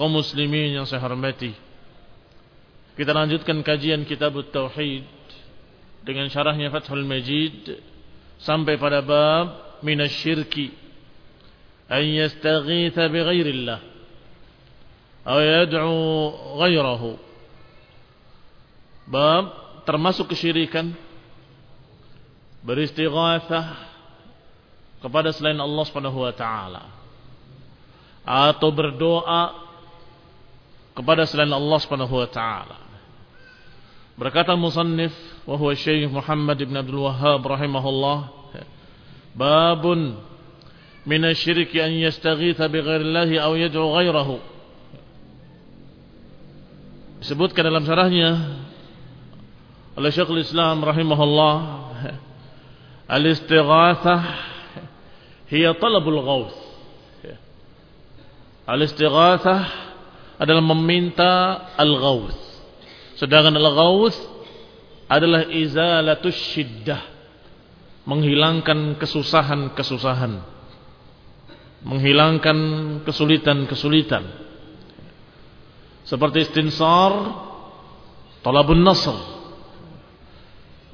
Kaum muslimin yang saya hormati. Kita lanjutkan kajian kitab Tauhid dengan syarahnya Fathul Majid sampai pada bab minasyirki an yastaghitha bighairillah atau yad'u ghairahu. Bab termasuk kesyirikan beristighatsah kepada selain Allah Subhanahu wa taala atau berdoa kepada selain Allah Subhanahu wa taala. Berkata musannif wa huwa Syekh Muhammad ibn Abdul Wahhab rahimahullah babun min asy-syirki an yastaghitha bi ghairillahi aw yad'u ghairahu. Disebutkan dalam syarahnya oleh Syekhul Islam rahimahullah al-istighatsah hiya talabul ghauth. Al-istighatsah adalah meminta al-ghawth. Sedangkan al-ghawth adalah izalatus syiddah. Menghilangkan kesusahan-kesusahan. Menghilangkan kesulitan-kesulitan. Seperti istinsar, talabun nasr.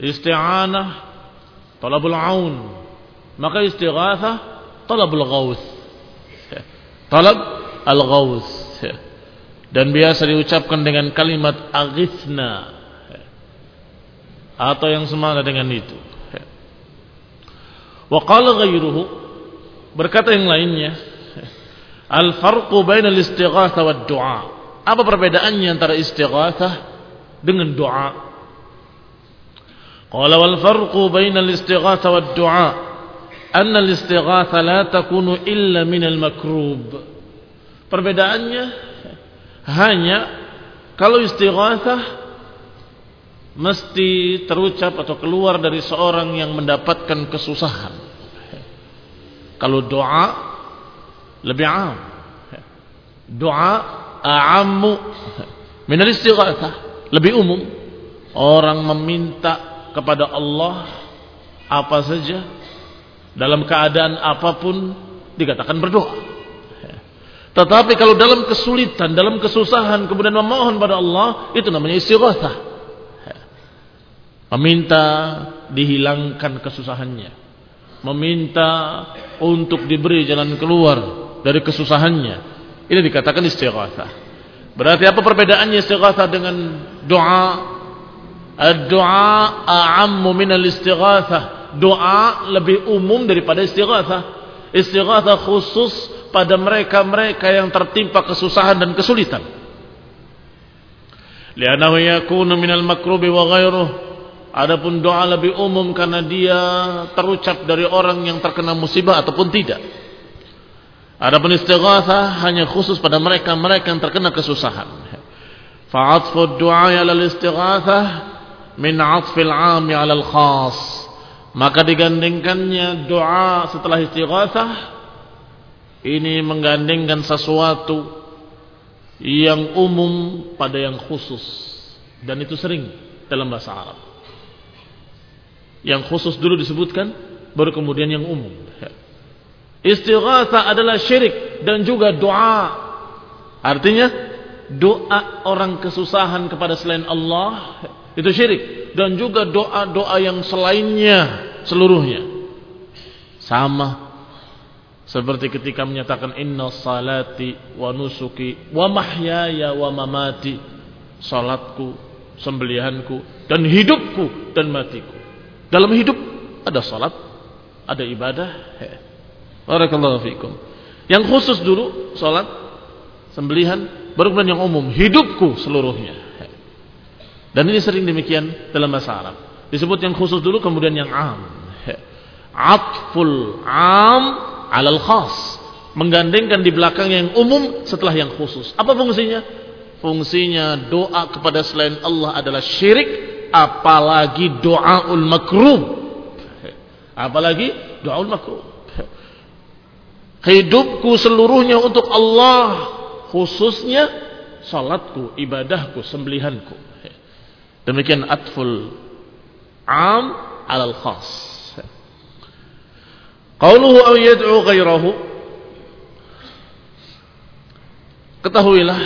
Isti'anah, talabul aun. Maka istighathah, talabul ghawth. Talab al-ghawth dan biasa diucapkan dengan kalimat aghithna atau yang semana dengan itu. Wa qala ghayruhu berkata yang lainnya al farqu baina al istighatsah wad du'a. Apa perbedaannya antara istighatsah dengan doa? Qala wal farqu baina al istighatsah wad du'a anna al istighatsah la takunu illa min al makrub. Perbedaannya hanya kalau istighatsah mesti terucap atau keluar dari seorang yang mendapatkan kesusahan. Kalau doa lebih am. Doa a'ammu min istighatsah, lebih umum. Orang meminta kepada Allah apa saja dalam keadaan apa pun dikatakan berdoa. Tetapi kalau dalam kesulitan, dalam kesusahan kemudian memohon pada Allah, itu namanya istighatsah. Meminta dihilangkan kesusahannya. Meminta untuk diberi jalan keluar dari kesusahannya. Ini dikatakan istighatsah. Berarti apa perbedaannya istighatsah dengan doa? Ad-du'a a'ammu min al-istighatsah. Doa lebih umum daripada istighatsah. Istighatsah khusus pada mereka-mereka yang tertimpa kesusahan dan kesulitan. Lianahu yakunu minal makrubi wa ghairuh. Adapun doa lebih umum karena dia terucap dari orang yang terkena musibah ataupun tidak. Adapun istighatsah hanya khusus pada mereka-mereka yang terkena kesusahan. Fa'atfu du'a 'ala al-istighatsah min 'atfil 'ami 'ala al-khas. Maka digandingkannya doa setelah istighatsah ini menggandengkan sesuatu yang umum pada yang khusus dan itu sering dalam bahasa Arab. Yang khusus dulu disebutkan baru kemudian yang umum. Istighatha adalah syirik dan juga doa. Artinya doa orang kesusahan kepada selain Allah itu syirik dan juga doa-doa yang selainnya seluruhnya sama seperti ketika menyatakan inna salati wa nusuki wa mahyaya wa mamati. Salatku, sembelihanku dan hidupku dan matiku. Dalam hidup ada salat, ada ibadah. Barakallahu fikum. Yang khusus dulu salat, sembelihan, baru kemudian yang umum, hidupku seluruhnya. Dan ini sering demikian dalam bahasa Arab. Disebut yang khusus dulu kemudian yang am. Atful am alal khas. Menggandengkan di belakang yang umum setelah yang khusus. Apa fungsinya? Fungsinya doa kepada selain Allah adalah syirik apalagi doaul makruh apalagi doaul makruh hidupku seluruhnya untuk Allah khususnya salatku ibadahku sembelihanku. Demikian atful am alal khas Qauluhu aw yad'u ghairahu Ketahuilah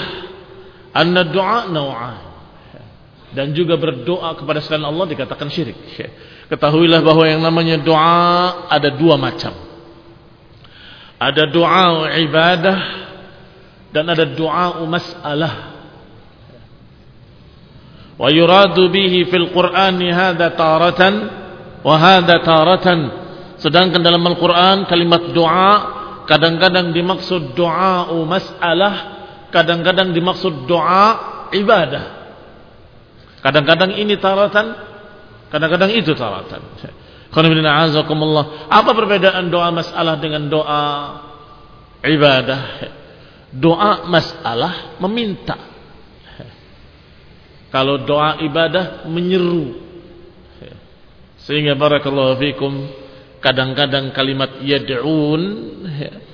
anna du'a naw'an dan juga berdoa kepada selain Allah dikatakan syirik. Ketahuilah bahwa yang namanya doa ada dua macam. Ada doa ibadah dan ada doa mas'alah. Wa yuradu bihi fil Qur'ani hadha taratan wa hadha taratan Sedangkan dalam Al-Quran kalimat doa kadang-kadang dimaksud doa mas'alah, kadang-kadang dimaksud doa ibadah. Kadang-kadang ini taratan, kadang-kadang itu taratan. Apa perbedaan doa masalah dengan doa ibadah? Doa masalah meminta. Kalau doa ibadah menyeru. Sehingga barakallahu fikum Kadang-kadang kalimat yad'un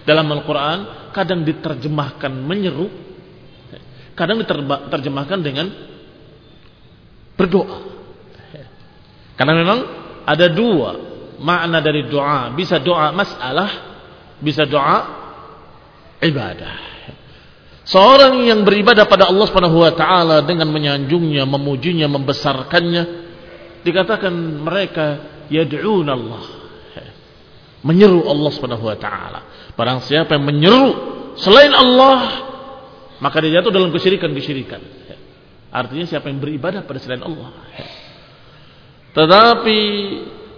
dalam Al-Quran kadang diterjemahkan menyeru, kadang diterjemahkan dengan berdoa. Karena memang ada dua makna dari doa. Bisa doa masalah, bisa doa ibadah. Seorang yang beribadah pada Allah Subhanahu wa taala dengan menyanjungnya, memujinya, membesarkannya, dikatakan mereka yad'un Allah menyeru Allah Subhanahu wa taala. Barang siapa yang menyeru selain Allah, maka dia jatuh dalam kesyirikan-kesyirikan. Artinya siapa yang beribadah pada selain Allah. Tetapi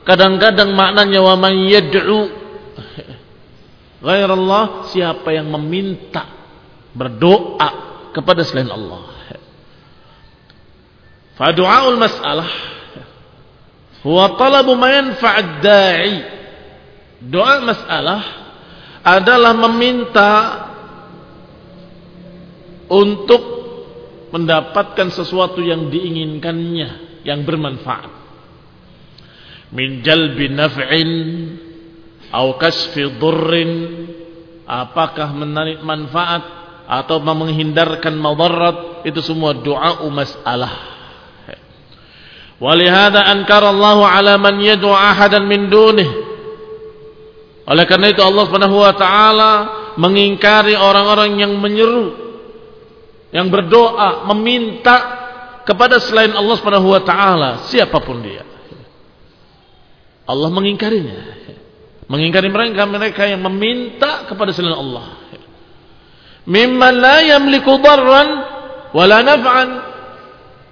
kadang-kadang maknanya wa man yad'u Allah, siapa yang meminta berdoa kepada selain Allah. Fa du'aul mas'alah huwa talabu ma yanfa'ad da'i Doa masalah adalah meminta untuk mendapatkan sesuatu yang diinginkannya yang bermanfaat. Min jalbi naf'in au kasfi dhurrin apakah menarik manfaat atau menghindarkan madarat itu semua doa masalah. Walihada ankara Allah ala man yad'u ahadan min dunihi oleh karena itu Allah Subhanahu wa taala mengingkari orang-orang yang menyeru, yang berdoa, meminta kepada selain Allah Subhanahu wa taala, siapa pun dia. Allah mengingkarinya. Mengingkari mereka mereka yang meminta kepada selain Allah. Mimman la yamliku darran wala naf'an.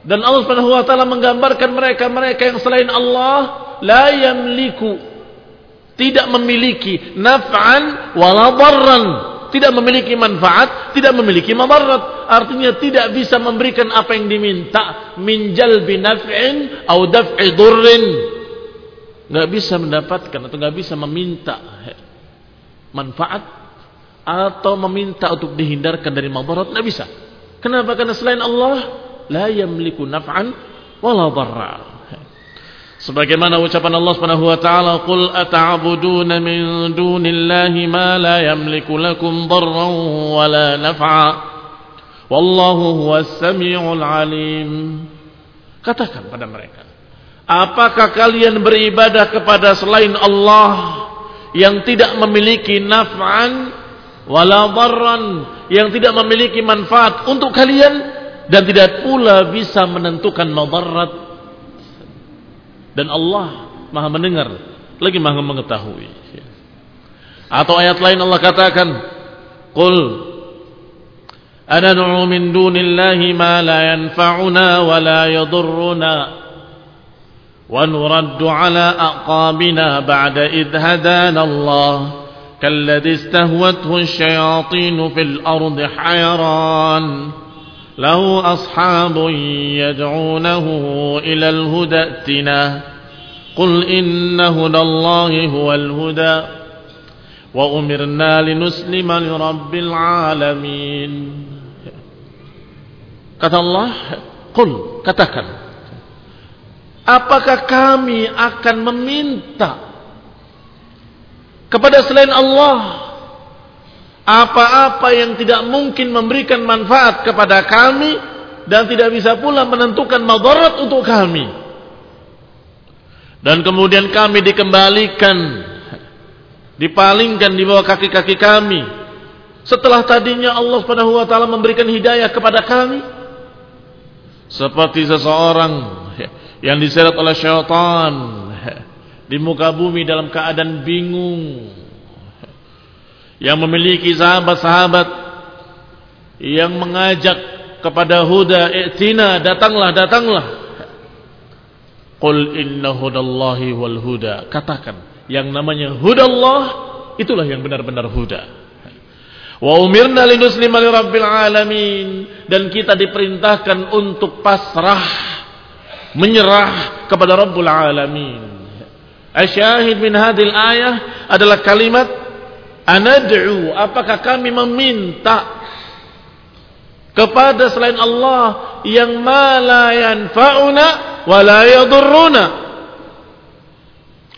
Dan Allah Subhanahu wa taala menggambarkan mereka-mereka yang selain Allah la yamliku tidak memiliki naf'an wala darran, tidak memiliki manfaat, tidak memiliki madarat. Artinya tidak bisa memberikan apa yang diminta min jalbi naf'in atau daf'i durrin nggak bisa mendapatkan atau nggak bisa meminta manfaat atau meminta untuk dihindarkan dari madarat nggak bisa. Kenapa? Karena selain Allah la yamliku naf'an wala dharra. Sebagaimana ucapan Allah Subhanahu wa taala, "Qul ata'buduna min dunillahi ma la yamliku lakum dharran wala naf'a. Wallahu huwas samiul alim." Katakan pada mereka, Apakah kalian beribadah kepada selain Allah yang tidak memiliki naf'an wala dharran, yang tidak memiliki manfaat untuk kalian dan tidak pula bisa menentukan madarat. Dan Allah Maha mendengar, lagi Maha mengetahui. Atau ayat lain Allah katakan, "Qul anad'u min dunillahi ma la yanfa'una wa la yadurruna." ونرد على أعقابنا بعد إذ هدانا الله كالذي استهوته الشياطين في الأرض حيران له أصحاب يدعونه إلى الهدى ائتنا. قل إن هدى الله هو الهدى. وأمرنا لنسلم لرب العالمين. Kata Allah قل katakan Apakah kami akan meminta kepada selain Allah apa-apa yang tidak mungkin memberikan manfaat kepada kami dan tidak bisa pula menentukan madarat untuk kami. Dan kemudian kami dikembalikan dipalingkan di bawah kaki-kaki kami setelah tadinya Allah Subhanahu wa taala memberikan hidayah kepada kami seperti seseorang yang diseret oleh syaitan di muka bumi dalam keadaan bingung yang memiliki sahabat-sahabat yang mengajak kepada huda i'tina datanglah datanglah. Qul inna hudallahi wal huda. Katakan yang namanya hudallah itulah yang benar-benar huda. Wa umirna linuslima lirabbil alamin. Dan kita diperintahkan untuk pasrah menyerah kepada Rabbul Alamin. Asyahid min hadil ayah adalah kalimat anad'u. Apakah kami meminta kepada selain Allah yang ma la yanfa'una wa la yadurruna?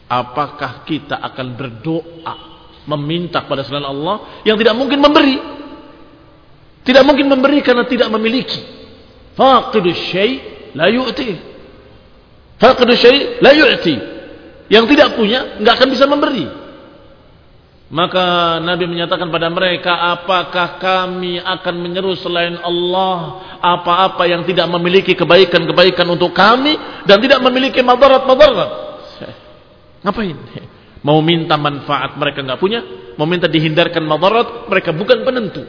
Apakah kita akan berdoa meminta kepada selain Allah yang tidak mungkin memberi? Tidak mungkin memberi karena tidak memiliki. Faqidu syai' la yu'ti. Faqdu syai' la yu'ti. Yang tidak punya enggak akan bisa memberi. Maka Nabi menyatakan pada mereka, apakah kami akan menyeru selain Allah apa-apa yang tidak memiliki kebaikan-kebaikan untuk kami dan tidak memiliki madarat-madarat? Ngapain? Mau minta manfaat mereka enggak punya, mau minta dihindarkan madarat mereka bukan penentu.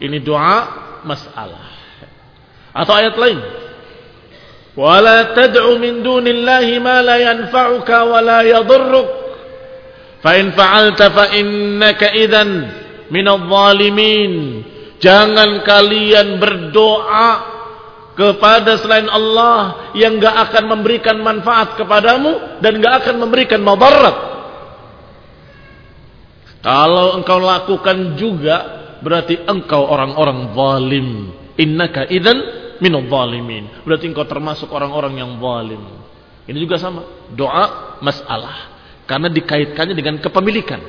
Ini doa masalah. Atau ayat lain, ولا تدع من دون الله ما لا ينفعك ولا يضرك فإن فعلت فإنك إذا من الظالمين jangan kalian berdoa kepada selain Allah yang gak akan memberikan manfaat kepadamu dan gak akan memberikan madarat kalau engkau lakukan juga berarti engkau orang-orang zalim innaka idan minal zalimin. Berarti engkau termasuk orang-orang yang zalim. Ini juga sama. Doa masalah. Karena dikaitkannya dengan kepemilikan.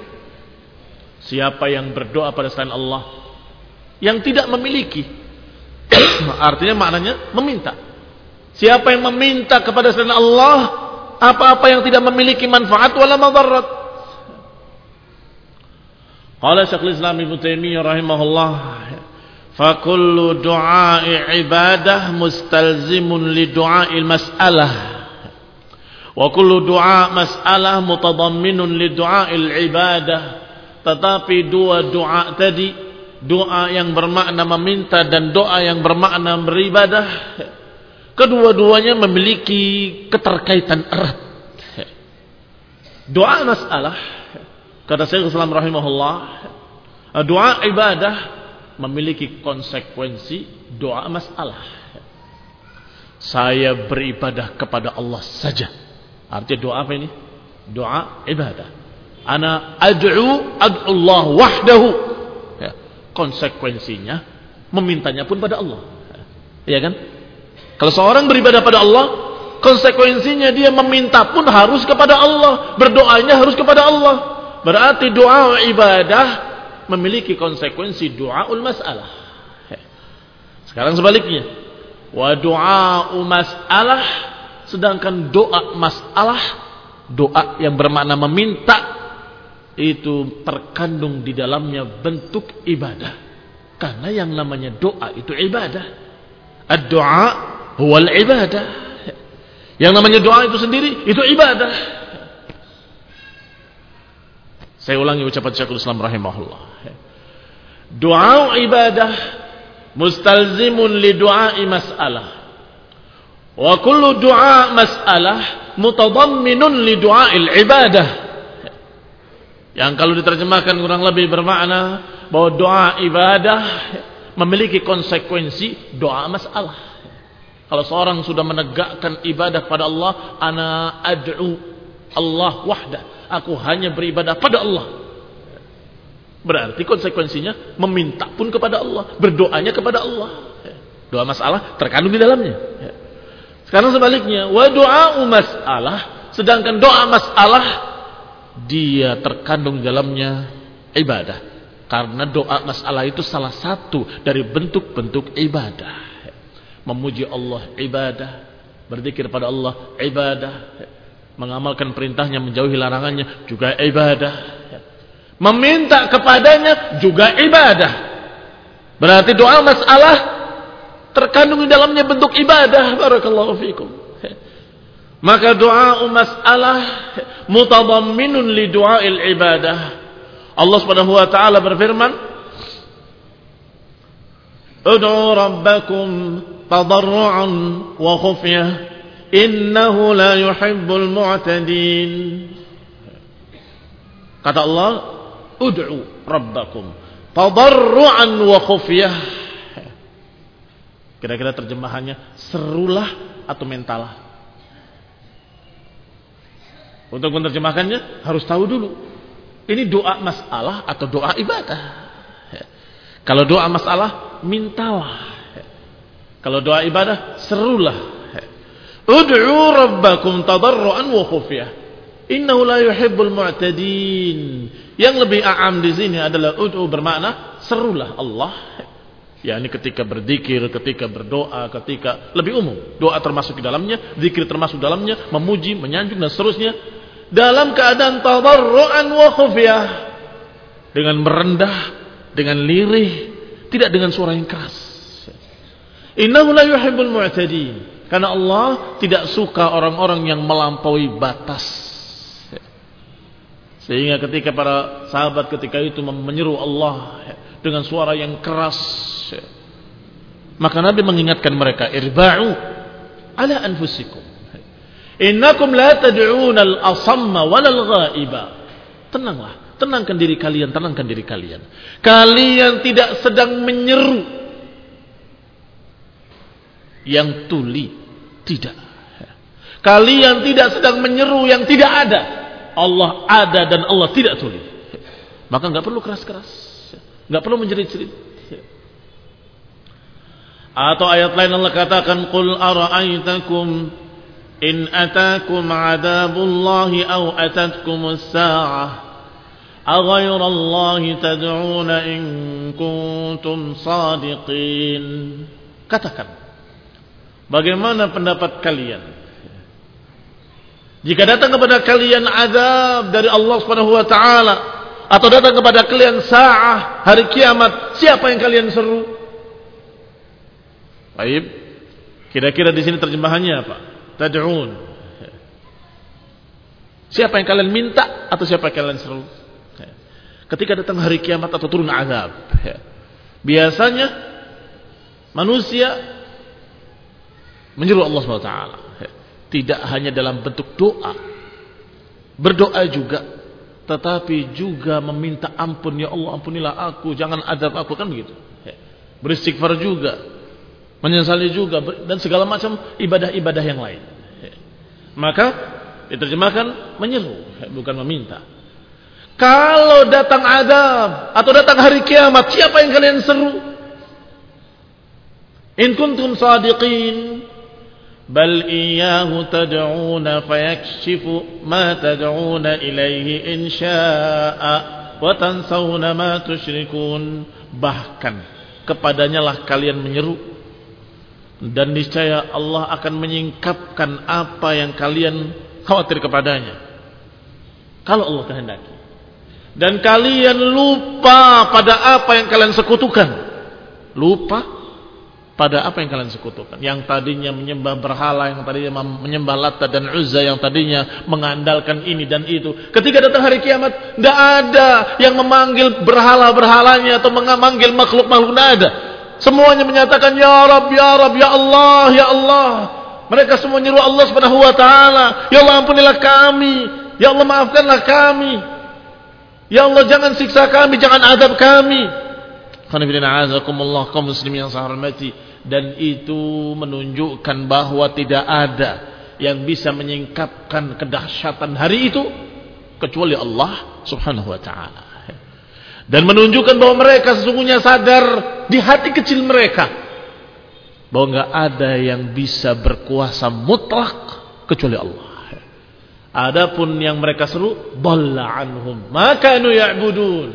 Siapa yang berdoa pada selain Allah yang tidak memiliki artinya maknanya meminta. Siapa yang meminta kepada selain Allah apa-apa yang tidak memiliki manfaat wala madarat. Qala Syekhul Islam Ibnu Taimiyah rahimahullah fa kullu du'a'i ibadah mustalzimun li du'a'il mas'alah. Wa kullu du'a mas'alah mutadamminun li ibadah. Tetapi dua doa tadi doa yang bermakna meminta dan doa yang bermakna beribadah kedua-duanya memiliki keterkaitan erat. Doa masalah Kata Syekh Islam rahimahullah, doa ibadah memiliki konsekuensi doa masalah. Saya beribadah kepada Allah saja. Artinya doa apa ini? Doa ibadah. Ana ad'u ad'u Allah wahdahu. Ya. Konsekuensinya memintanya pun pada Allah. Ya kan? Kalau seorang beribadah pada Allah, konsekuensinya dia meminta pun harus kepada Allah, berdoanya harus kepada Allah. Berarti doa ibadah memiliki konsekuensi doa ul masalah. Sekarang sebaliknya. Wa doa masalah sedangkan doa masalah doa yang bermakna meminta itu terkandung di dalamnya bentuk ibadah. Karena yang namanya doa itu ibadah. Ad-doa huwal ibadah. Yang namanya doa itu sendiri itu ibadah. Saya ulangi ucapan Syekhul Islam rahimahullah. Doa ibadah mustalzimun li du'ai mas'alah. Wa kullu du'a mas'alah mutadamminun li du'ail ibadah. Yang kalau diterjemahkan kurang lebih bermakna bahwa doa ibadah memiliki konsekuensi doa masalah. Kalau seorang sudah menegakkan ibadah pada Allah, ana ad'u Allah wahdah Aku hanya beribadah pada Allah. Berarti konsekuensinya meminta pun kepada Allah, berdoanya kepada Allah. Doa masalah terkandung di dalamnya. Sekarang sebaliknya, wa doa masalah, sedangkan doa masalah dia terkandung di dalamnya ibadah. Karena doa masalah itu salah satu dari bentuk-bentuk ibadah. Memuji Allah ibadah, berzikir pada Allah ibadah, mengamalkan perintahnya menjauhi larangannya juga ibadah meminta kepadanya juga ibadah. Berarti doa masalah terkandung di dalamnya bentuk ibadah barakallahu fikum. Maka doa masalah mutadamminun li du'ail ibadah. Allah Subhanahu wa taala berfirman Ud'u rabbakum tadarruan wa khufyah innahu la yuhibbul mu'tadin. Kata Allah ud'u rabbakum tadarruan wa khufyah. Kira-kira terjemahannya serulah atau mentalah? Untuk menerjemahkannya harus tahu dulu. Ini doa masalah atau doa ibadah? Kalau doa masalah mintalah. Kalau doa ibadah serulah. Ud'u rabbakum tadarruan wa khufyah. Innahu la yuhibbul mu'tadin. Yang lebih a'am di sini adalah ud'u bermakna serulah Allah. Ya ini ketika berzikir, ketika berdoa, ketika lebih umum. Doa termasuk di dalamnya, zikir termasuk dalamnya, memuji, menyanjung dan seterusnya. Dalam keadaan tadarruan wa khufyah. Dengan merendah, dengan lirih, tidak dengan suara yang keras. Innahu la yuhibbul mu'tadin. Karena Allah tidak suka orang-orang yang melampaui batas. Sehingga ketika para sahabat ketika itu menyeru Allah dengan suara yang keras. Maka Nabi mengingatkan mereka, Irba'u ala anfusikum. Innakum la tad'una al-asamma walal ghaiba. Tenanglah, tenangkan diri kalian, tenangkan diri kalian. Kalian tidak sedang menyeru yang tuli tidak. Kalian tidak sedang menyeru yang tidak ada. Allah ada dan Allah tidak tuli. Maka nggak perlu keras-keras, nggak perlu menjerit-jerit. Atau ayat lain Allah katakan, "Qul ara'aitakum in atakum 'adzabullahi aw atatkum as-sa'ah أغير الله تدعون إن كنتم صادقين katakan Bagaimana pendapat kalian? jika datang kepada kalian azab dari Allah Subhanahu wa taala atau datang kepada kalian sa'ah hari kiamat, siapa yang kalian seru? Baik. Kira-kira di sini terjemahannya apa? Tad'un. Siapa yang kalian minta atau siapa yang kalian seru? Ketika datang hari kiamat atau turun azab. Biasanya manusia menyeru Allah SWT. Tidak hanya dalam bentuk doa. Berdoa juga tetapi juga meminta ampun ya Allah ampunilah aku jangan adab aku kan begitu. Beristighfar juga menyesali juga dan segala macam ibadah-ibadah yang lain. Maka diterjemahkan menyeru bukan meminta. Kalau datang adab atau datang hari kiamat siapa yang kalian seru? In kuntum sadiqin بل إياه تدعون فيكشف ما تدعون إليه إن شاء وتنسون ما تشركون bahkan kepadanya lah kalian menyeru dan niscaya Allah akan menyingkapkan apa yang kalian khawatir kepadanya kalau Allah kehendaki dan kalian lupa pada apa yang kalian sekutukan lupa pada apa yang kalian sekutukan. Yang tadinya menyembah berhala, yang tadinya menyembah Lata dan Uzza, yang tadinya mengandalkan ini dan itu. Ketika datang hari kiamat, tidak ada yang memanggil berhala-berhalanya atau memanggil makhluk-makhluk, tidak ada. Semuanya menyatakan, Ya Rab, Ya Rab, Ya Allah, Ya Allah. Mereka semua nyeru Allah subhanahu wa ta'ala. Ya Allah ampunilah kami. Ya Allah maafkanlah kami. Ya Allah jangan siksa kami, jangan adab kami. Khonibidina kaum muslimin yang saya hormati dan itu menunjukkan bahwa tidak ada yang bisa menyingkapkan kedahsyatan hari itu kecuali Allah Subhanahu wa taala. Dan menunjukkan bahwa mereka sesungguhnya sadar di hati kecil mereka bahwa enggak ada yang bisa berkuasa mutlak kecuali Allah. Adapun yang mereka seru, dalla anhum, maka nu ya'budun.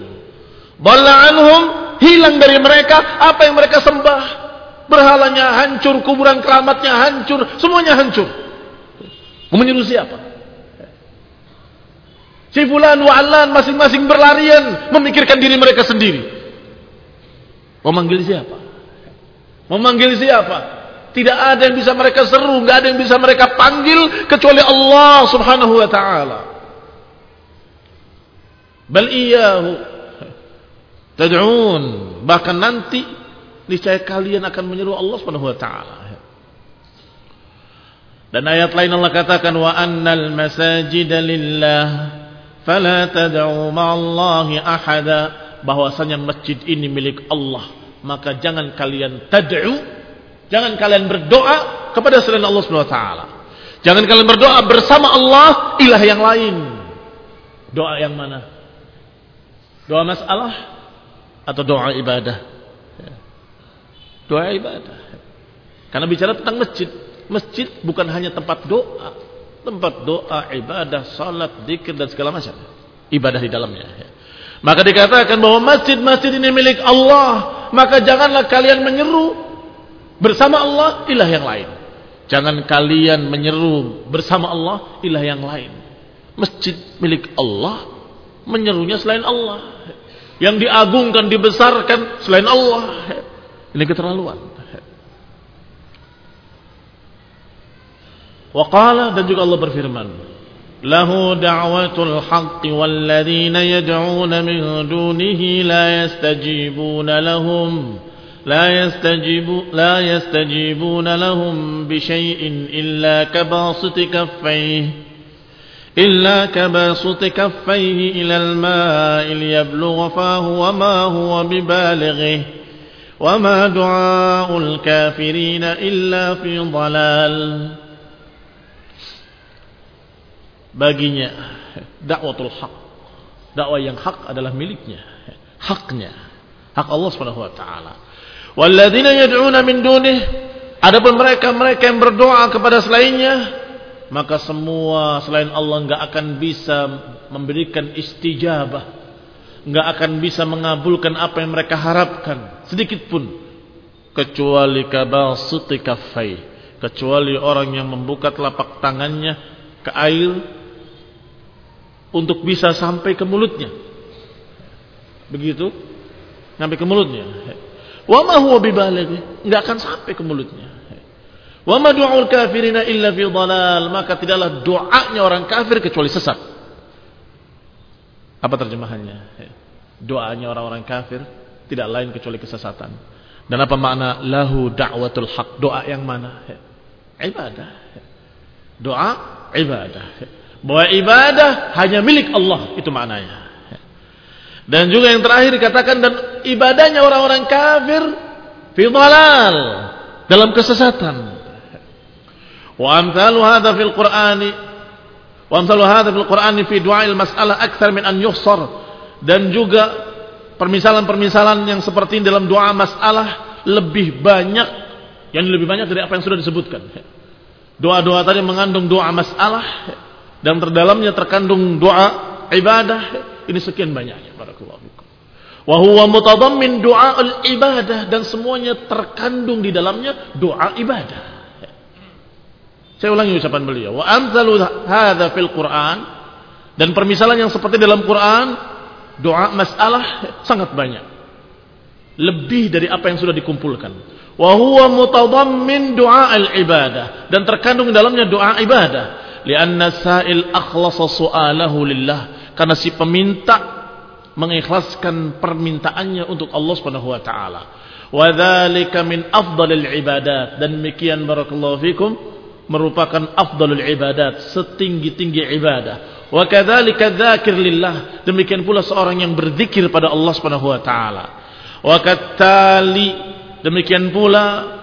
Dalla anhum, hilang dari mereka apa yang mereka sembah berhalanya hancur, kuburan keramatnya hancur, semuanya hancur. Menyuruh siapa? Si fulan wa'alan masing-masing berlarian memikirkan diri mereka sendiri. Memanggil siapa? Memanggil siapa? Tidak ada yang bisa mereka seru, nggak ada yang bisa mereka panggil kecuali Allah Subhanahu wa taala. Bal iyahu tad'un. Bahkan nanti niscaya kalian akan menyeru Allah Subhanahu wa taala. Dan ayat lain Allah katakan wa annal masajida lillah fala tad'u ma'allahi ahada. Bahwasanya masjid ini milik Allah. Maka jangan kalian tad'u jangan kalian berdoa kepada selain Allah Subhanahu wa taala. Jangan kalian berdoa bersama Allah ilah yang lain. Doa yang mana? Doa masalah atau doa ibadah Doa ibadah. Karena bicara tentang masjid. Masjid bukan hanya tempat doa. Tempat doa, ibadah, salat, zikir dan segala macam. Ibadah di dalamnya. Maka dikatakan bahwa masjid-masjid ini milik Allah. Maka janganlah kalian menyeru bersama Allah ilah yang lain. Jangan kalian menyeru bersama Allah ilah yang lain. Masjid milik Allah menyerunya selain Allah. Yang diagungkan, dibesarkan selain Allah. Ini keterlaluan. Waqala dan juga Allah berfirman, له دعوة الحق والذين يدعون min dunihi la يستجيبون lahum." لا يستجيب لا يستجيبون لهم بشيء إلا كباسط كفيه إلا كباسط كفيه إلى الماء ليبلغ فاه وما هو ببالغه وما دعاء الكافرين إلا في ضلال baginya dakwatul hak dakwah yang hak adalah miliknya haknya hak Allah Subhanahu wa taala walladzina yad'una min dunih adapun mereka-mereka yang berdoa kepada selainnya maka semua selain Allah enggak akan bisa memberikan istijabah nggak akan bisa mengabulkan apa yang mereka harapkan. Sedikit pun. Kecuali kabasuti kaffai. Kecuali orang yang membuka telapak tangannya ke air untuk bisa sampai ke mulutnya. Begitu? Sampai ke mulutnya. Wa ma huwa bibaligh, enggak akan sampai ke mulutnya. Wa ma du'ul kafirina illa fi dhalal, maka tidaklah doanya orang kafir kecuali sesat. Apa terjemahannya? Doanya orang-orang kafir tidak lain kecuali kesesatan. Dan apa makna lahu da'watul haq? Doa yang mana? Ibadah. Doa ibadah. Bahwa ibadah hanya milik Allah, itu maknanya. Dan juga yang terakhir dikatakan dan ibadahnya orang-orang kafir fi dhalal, dalam kesesatan. Wa amthalu hadha fil Qur'ani wa hadha fil Qur'ani fi du'ail mas'alah akthar min an yuhsar dan juga permisalan-permisalan yang seperti ini dalam doa masalah lebih banyak yang lebih banyak dari apa yang sudah disebutkan. Doa-doa tadi mengandung doa masalah dan terdalamnya terkandung doa ibadah ini sekian banyaknya barakallahu fikum. Wa huwa mutadammin du'a ibadah dan semuanya terkandung di dalamnya doa ibadah. Saya ulangi ucapan beliau. Wa amsalu hadza fil Qur'an dan permisalan yang seperti dalam Quran doa masalah sangat banyak. Lebih dari apa yang sudah dikumpulkan. Wa huwa mutadammin du'a al-ibadah dan terkandung dalamnya doa ibadah. Lianna sa'il akhlasa su'alahu lillah karena si peminta mengikhlaskan permintaannya untuk Allah Subhanahu wa taala. Wa min afdalil ibadat dan demikian barakallahu fikum merupakan afdalul ibadat, setinggi-tinggi ibadah. Wa kadzalika dzakir lillah, demikian pula seorang yang berzikir pada Allah Subhanahu wa taala. Wa katali demikian pula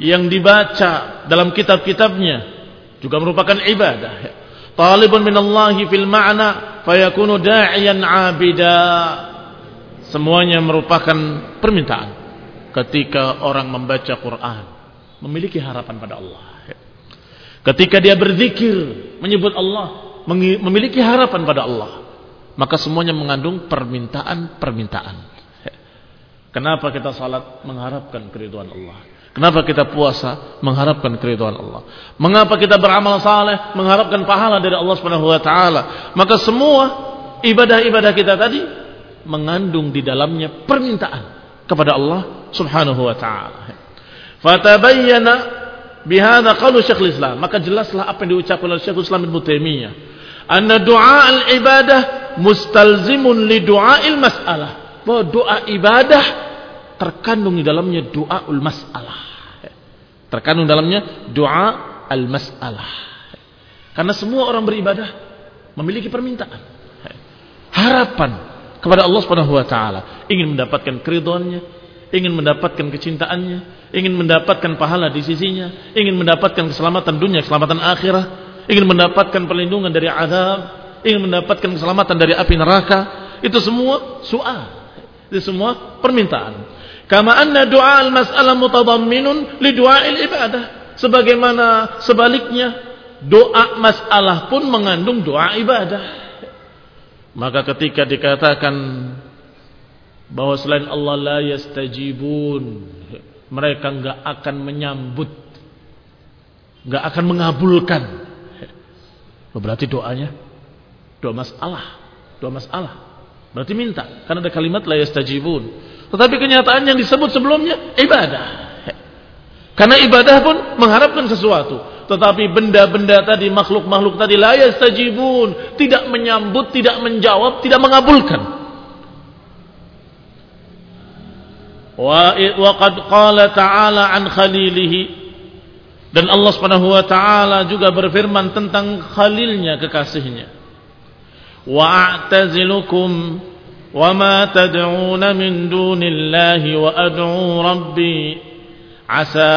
yang dibaca dalam kitab-kitabnya juga merupakan ibadah. Talibun minallahi fil ma'na fayakunu da'iyan 'abida. Semuanya merupakan permintaan ketika orang membaca Quran memiliki harapan pada Allah ketika dia berzikir menyebut Allah memiliki harapan pada Allah maka semuanya mengandung permintaan-permintaan kenapa kita salat mengharapkan keriduan Allah Kenapa kita puasa mengharapkan keridhaan Allah? Mengapa kita beramal saleh mengharapkan pahala dari Allah Subhanahu wa taala? Maka semua ibadah-ibadah kita tadi mengandung di dalamnya permintaan kepada Allah Subhanahu wa taala. Fatabayyana bihadza qalu Syekhul Islam, maka jelaslah apa yang diucapkan oleh Syekhul Islam Ibnu Taimiyah. Anna du'a al-ibadah mustalzimun li du'a'il mas'alah. Bahwa doa ibadah terkandung di dalamnya doa ul masalah. Terkandung dalamnya doa al masalah. Karena semua orang beribadah memiliki permintaan, harapan kepada Allah Subhanahu wa taala, ingin mendapatkan keridhaannya, ingin mendapatkan kecintaannya, ingin mendapatkan pahala di sisinya, ingin mendapatkan keselamatan dunia, keselamatan akhirat, ingin mendapatkan perlindungan dari azab, ingin mendapatkan keselamatan dari api neraka. Itu semua soal. Itu semua permintaan. Kama anna doa al-mas'alah mutadamminun li du'ail ibadah. Sebagaimana sebaliknya doa masalah pun mengandung doa ibadah. Maka ketika dikatakan bahwa selain Allah la yastajibun, mereka enggak akan menyambut, enggak akan mengabulkan. Berarti doanya doa masalah, doa masalah. Berarti minta karena ada kalimat la yastajibun. Tetapi kenyataan yang disebut sebelumnya ibadah. Karena ibadah pun mengharapkan sesuatu. Tetapi benda-benda tadi, makhluk-makhluk tadi la yastajibun, tidak menyambut, tidak menjawab, tidak mengabulkan. Wa qad qala ta'ala an khalilihi dan Allah Subhanahu wa taala juga berfirman tentang khalilnya kekasihnya. Wa a'tazilukum وما تدعون من دون الله وأدعو ربي عسى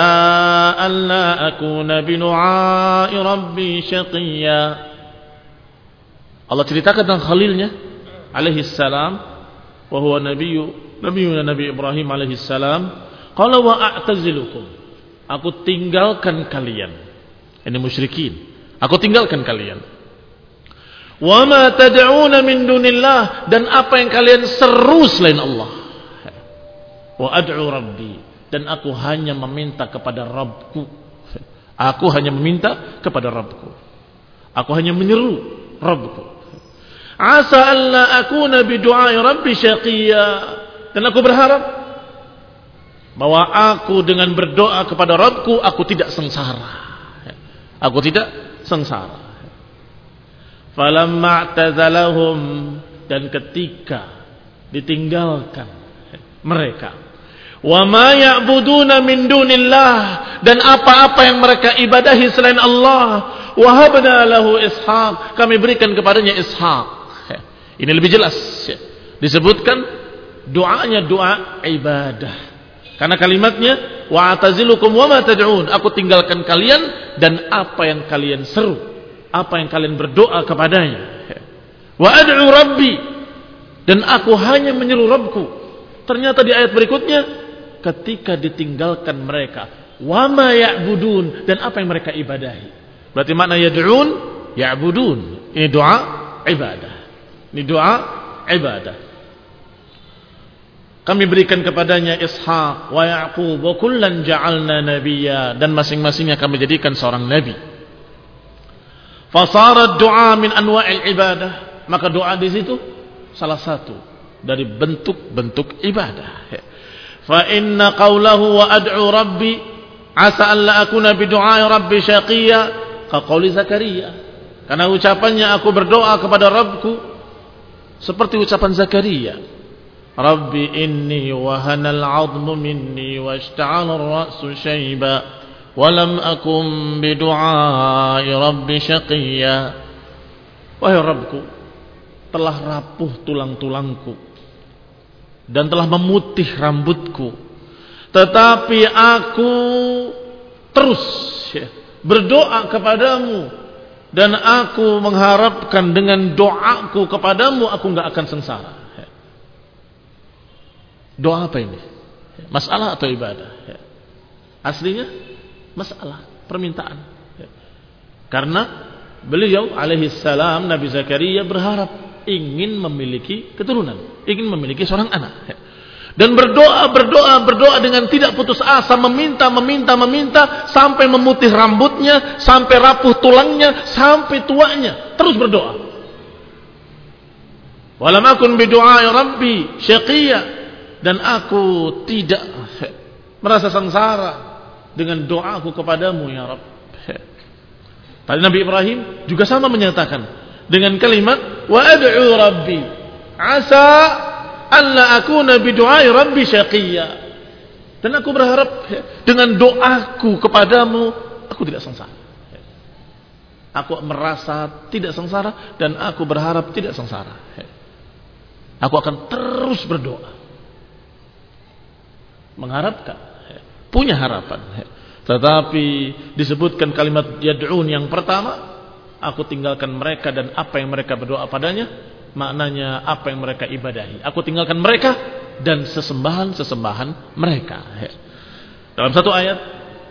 ألا أكون بنعاء ربي شقيا Allah ceritakan tentang Khalilnya alaihi salam wa huwa nabiyyu nabiyuna nabi Ibrahim alaihi salam qala wa a'tazilukum aku tinggalkan kalian ini musyrikin aku tinggalkan kalian Wa ma tad'una min dunillah dan apa yang kalian seru selain Allah. Wa ad'u rabbi dan aku hanya meminta kepada Rabbku. Aku hanya meminta kepada Rabbku. Aku hanya menyeru Rabbku. Asa alla akuna bidu'ai rabbi syaqiyya. Dan aku berharap bahwa aku dengan berdoa kepada Rabbku aku tidak sengsara. Aku tidak sengsara. Falamma tazalahum dan ketika ditinggalkan mereka wa ma ya'buduna min dunillah dan apa-apa yang mereka ibadahi selain Allah wahabna lahu ishaq kami berikan kepadanya ishaq ini lebih jelas disebutkan doanya doa ibadah karena kalimatnya wa atazilukum wa ma tad'un aku tinggalkan kalian dan apa yang kalian seru apa yang kalian berdoa kepadanya. Wa ad'u rabbi dan aku hanya menyeru Rabbku. Ternyata di ayat berikutnya ketika ditinggalkan mereka wa ma ya'budun dan apa yang mereka ibadahi. Berarti makna yad'un ya'budun. Ini doa ibadah. Ini doa ibadah. Kami berikan kepadanya Ishaq wa Yaqub wa kullan ja'alna nabiyya dan masing-masingnya kami jadikan seorang nabi. Fasarat doa min anwa'il ibadah. Maka doa di situ salah satu dari bentuk-bentuk ibadah. Fa inna qawlahu wa ad'u rabbi asa an la akuna bi du'ai rabbi syaqiyya ka qawli Zakaria. Karena ucapannya aku berdoa kepada Rabbku seperti ucapan Zakaria. Rabbi inni wahana al-'azmu minni wa ishta'ala ar-ra'su shayba ولم أكن بدعاء رب شقيا Wahai Rabbku telah rapuh tulang-tulangku dan telah memutih rambutku tetapi aku terus ya, berdoa kepadamu dan aku mengharapkan dengan doaku kepadamu aku nggak akan sengsara doa apa ini? Masalah atau ibadah? Aslinya masalah permintaan. Karena beliau alaihi salam Nabi Zakaria berharap ingin memiliki keturunan ingin memiliki seorang anak. Dan berdoa berdoa berdoa dengan tidak putus asa meminta meminta meminta sampai memutih rambutnya sampai rapuh tulangnya sampai tuanya. Terus berdoa. Walam akun bidu'a rabbi syaqiyya dan aku tidak merasa sengsara dengan doaku kepadamu ya Rabb. Tadi Nabi Ibrahim juga sama menyatakan dengan kalimat wa ad'u rabbi asa alla akuna bi du'ai rabbi syaqiyya. Dan aku berharap dengan doaku kepadamu aku tidak sengsara. Aku merasa tidak sengsara dan aku berharap tidak sengsara. Aku akan terus berdoa. Mengharapkan punya harapan. Tetapi disebutkan kalimat yad'un yang pertama, aku tinggalkan mereka dan apa yang mereka berdoa padanya, maknanya apa yang mereka ibadahi. Aku tinggalkan mereka dan sesembahan-sesembahan mereka. Dalam satu ayat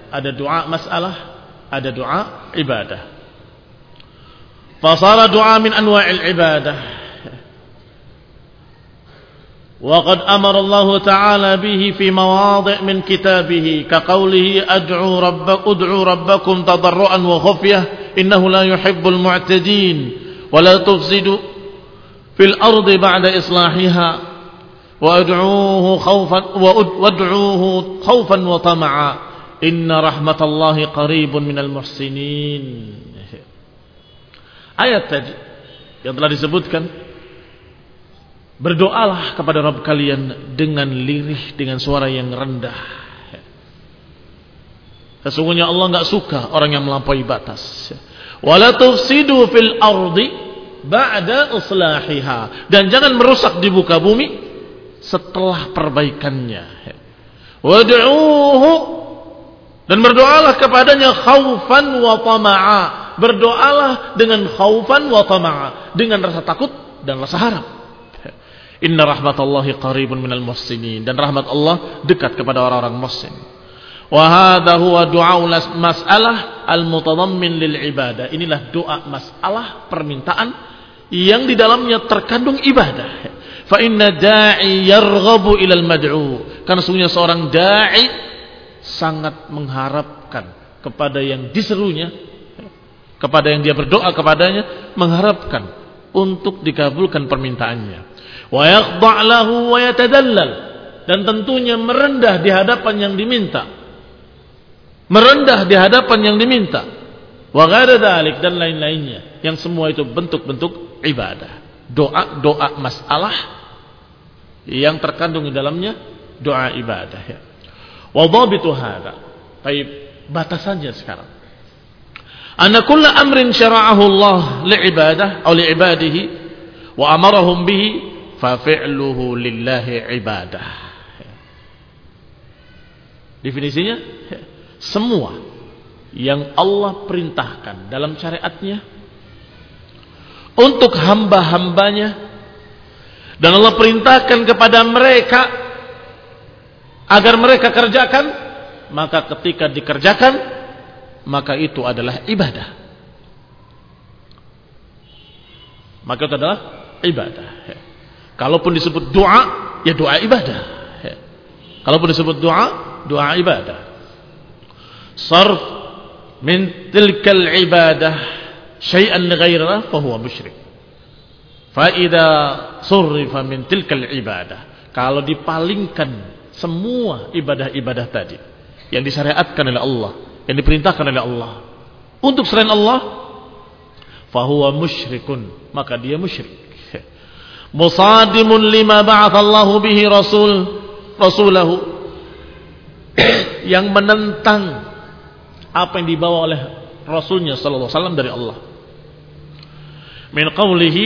ada doa masalah, ada doa ibadah. Fasara doa min anwa'il ibadah. وقد أمر الله تعالى به في مواضع من كتابه كقوله أدعوا, رب أدعوا ربكم تضرعا وخفية إنه لا يحب المعتدين ولا تفسدوا في الأرض بعد إصلاحها وأدعوه خوفا وادعوه خوفا وطمعا إن رحمة الله قريب من المحسنين. ayat tadi yang telah disebutkan Berdoalah kepada Rabb kalian dengan lirih, dengan suara yang rendah. Sesungguhnya Allah nggak suka orang yang melampaui batas. Wala tufsidu fil ardi ba'da islahiha. Dan jangan merusak di muka bumi setelah perbaikannya. Wad'uuhu dan berdoalah kepadanya khaufan wa tama'a. Berdoalah dengan khaufan wa tama'a, dengan rasa takut dan rasa harap. Inna rahmatallahi qaribun minal muhsinin dan rahmat Allah dekat kepada orang-orang muhsin. Wa hadha huwa du'a mas'alah al-mutadammin lil ibadah. Inilah doa masalah permintaan yang di dalamnya terkandung ibadah. Fa inna da'i yarghabu ilal mad'u. Karena sesungguhnya seorang dai sangat mengharapkan kepada yang diserunya, kepada yang dia berdoa kepadanya, mengharapkan untuk dikabulkan permintaannya. Wa yatadallal dan tentunya merendah di hadapan yang diminta. Merendah di hadapan yang diminta. Wa ghairu dan lain-lainnya yang semua itu bentuk-bentuk ibadah. Doa-doa masalah yang terkandung di dalamnya doa ibadah ya. Wa dhabitu hadza. Baik, batasannya sekarang. Anna kulla amrin syara'ahu Allah li'ibadah atau li'ibadihi wa amarahum bihi fa fi'luhu lillahi ibadah. Definisinya semua yang Allah perintahkan dalam syariatnya untuk hamba-hambanya dan Allah perintahkan kepada mereka agar mereka kerjakan maka ketika dikerjakan maka itu adalah ibadah. Maka itu adalah ibadah. Kalaupun disebut doa, ya doa ibadah. Kalaupun disebut doa, doa ibadah. Sarf min tilkal ibadah syai'an ghairah fahuwa musyrik. Fa idza surrifa min tilkal ibadah, kalau dipalingkan semua ibadah-ibadah tadi yang disyariatkan oleh Allah yang diperintahkan oleh Allah untuk selain Allah fahuwa musyrikun maka dia musyrik musadimun lima ba'athallahu bihi rasul rasulahu. Yang menentang apa yang dibawa oleh rasulnya sallallahu alaihi wasallam dari Allah. Min qawlihi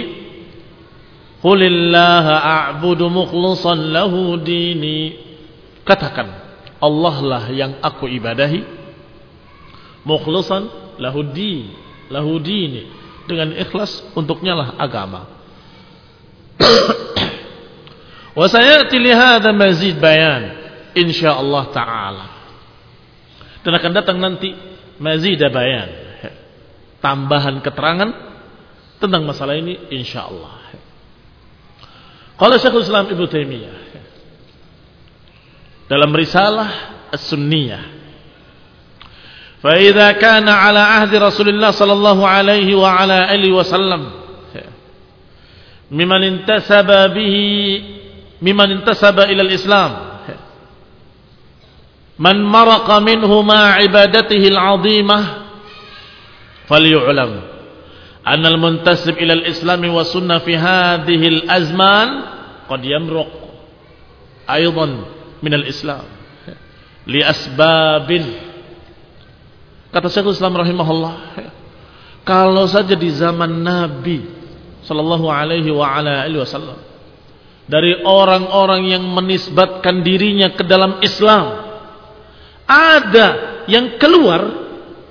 qulillaha a'budu mukhlishan lahu dini. Katakan Allah lah yang aku ibadahi. Mukhlisan lahu din lahu dini. Dengan ikhlas untuknya lah agama wa sayati li hadha mazid bayan insyaallah taala dan akan datang nanti mazid bayan tambahan keterangan tentang masalah ini insyaallah Qala Syekhul Islam Ibnu Taimiyah dalam risalah As-Sunniyah فإذا كان على عهد رسول الله صلى الله عليه وعلى آله وسلم miman intasaba bihi miman intasaba ila al-islam. Man maraqa minhu ma ibadatihi al-azimah falyu'lam. Anna al-muntasib ila al-islam wa sunnah fi hadhihi al-azman qad yamruq aidan min al-islam. Li asbabin. Kata Syekhul Islam rahimahullah kalau saja di zaman Nabi sallallahu alaihi wa ala alihi wasallam. Dari orang-orang yang menisbatkan dirinya ke dalam Islam ada yang keluar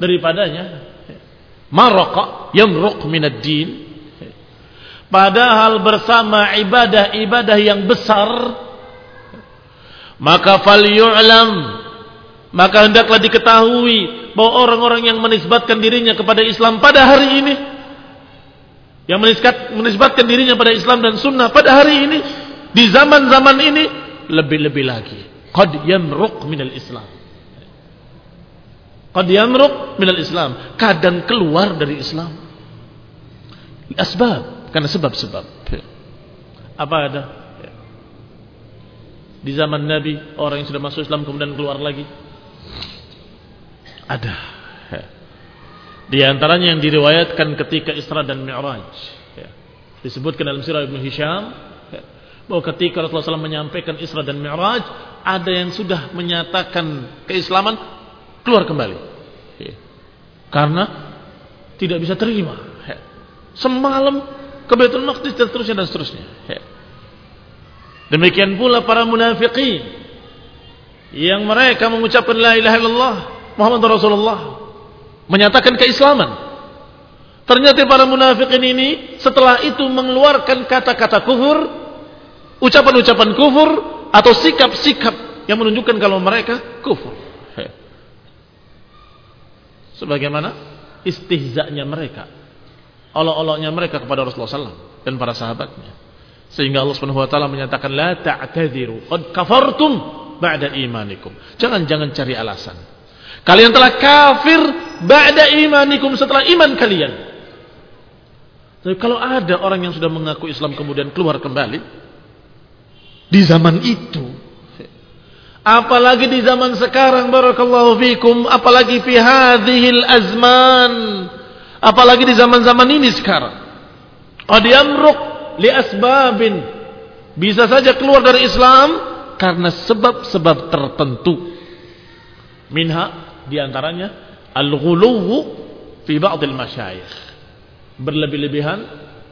daripadanya. Maraka yamruq minad din padahal bersama ibadah-ibadah yang besar maka fal yu'lam maka hendaklah diketahui bahwa orang-orang yang menisbatkan dirinya kepada Islam pada hari ini yang menisbatkan dirinya pada Islam dan sunnah pada hari ini di zaman-zaman ini lebih-lebih lagi. Qad yamruq minal Islam. Qad yamruq minal Islam. Kadang keluar dari Islam. Asbab. Karena sebab-sebab. Apa ada? Di zaman Nabi orang yang sudah masuk Islam kemudian keluar lagi. Ada. Di antaranya yang diriwayatkan ketika Isra dan Mi'raj. Disebutkan dalam sirah Ibn Hisham bahwa ketika Rasulullah SAW menyampaikan Isra dan Mi'raj, ada yang sudah menyatakan keislaman keluar kembali. Karena tidak bisa terima. Semalam ke Baitul Maqdis dan seterusnya dan seterusnya. Demikian pula para munafiqin yang mereka mengucapkan la ilaha illallah Muhammad Rasulullah menyatakan keislaman. Ternyata para munafikin ini setelah itu mengeluarkan kata-kata kufur, ucapan-ucapan kufur atau sikap-sikap yang menunjukkan kalau mereka kufur. Sebagaimana istihzanya mereka, olok-oloknya mereka kepada Rasulullah SAW dan para sahabatnya. Sehingga Allah Subhanahu wa taala menyatakan la ta'tadiru qad kafartum ba'da imanikum. Jangan-jangan cari alasan. Kalian telah kafir ba'da imanikum setelah iman kalian. Tapi kalau ada orang yang sudah mengaku Islam kemudian keluar kembali di zaman itu, apalagi di zaman sekarang barakallahu fikum, apalagi fi hadhil azman, apalagi di zaman-zaman ini sekarang. Qad yamruq li asbabin bisa saja keluar dari Islam karena sebab-sebab tertentu. Minha di antaranya al-ghuluwu fi ba'dil masyayikh berlebih-lebihan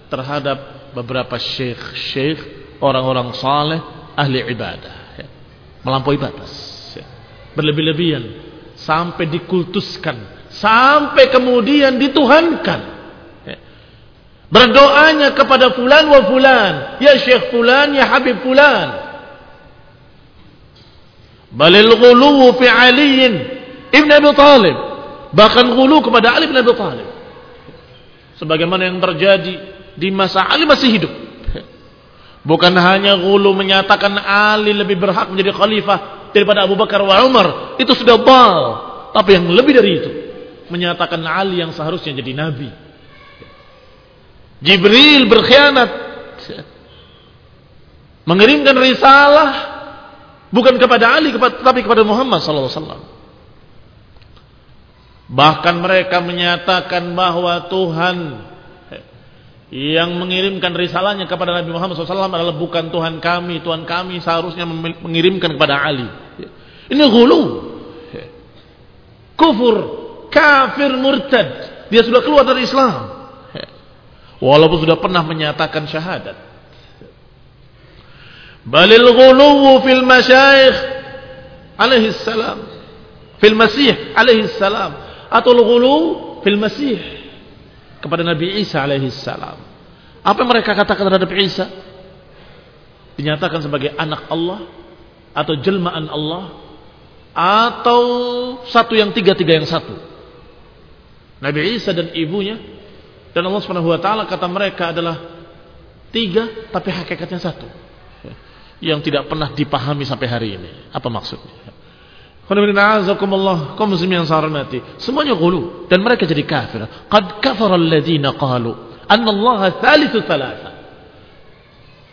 terhadap beberapa syekh-syekh, orang-orang saleh, ahli ibadah. Ya. Melampaui batas. Ya. Berlebih-lebihan. Sampai dikultuskan. Sampai kemudian dituhankan. Ya. Berdoanya kepada fulan wa fulan. Ya syekh fulan, ya habib fulan. Balil ghuluwu fi aliyin ibn Abi Talib. Bahkan ghulu kepada Ali bin Abi Talib sebagaimana yang terjadi di masa Ali masih hidup. Bukan hanya gulu menyatakan Ali lebih berhak menjadi khalifah daripada Abu Bakar wa Umar, itu sudah bal. Tapi yang lebih dari itu, menyatakan Ali yang seharusnya jadi nabi. Jibril berkhianat. Mengirimkan risalah bukan kepada Ali tapi kepada Muhammad sallallahu alaihi wasallam. Bahkan mereka menyatakan bahwa Tuhan yang mengirimkan risalahnya kepada Nabi Muhammad SAW adalah bukan Tuhan kami. Tuhan kami seharusnya mengirimkan kepada Ali. Ini gulu. Kufur. Kafir murtad. Dia sudah keluar dari Islam. Walaupun sudah pernah menyatakan syahadat. Balil gulu fil masyayikh alaihi. Fil masih alaihi salam atau ghulu fil masih kepada Nabi Isa alaihi salam. Apa yang mereka katakan terhadap Isa? Dinyatakan sebagai anak Allah atau jelmaan Allah atau satu yang tiga tiga yang satu. Nabi Isa dan ibunya dan Allah Subhanahu wa taala kata mereka adalah tiga tapi hakikatnya satu. Yang tidak pernah dipahami sampai hari ini. Apa maksudnya? Semuanya gulu. Dan mereka jadi kafir. Qad kafara alladziina qalu anna Allah thalithu thalatha.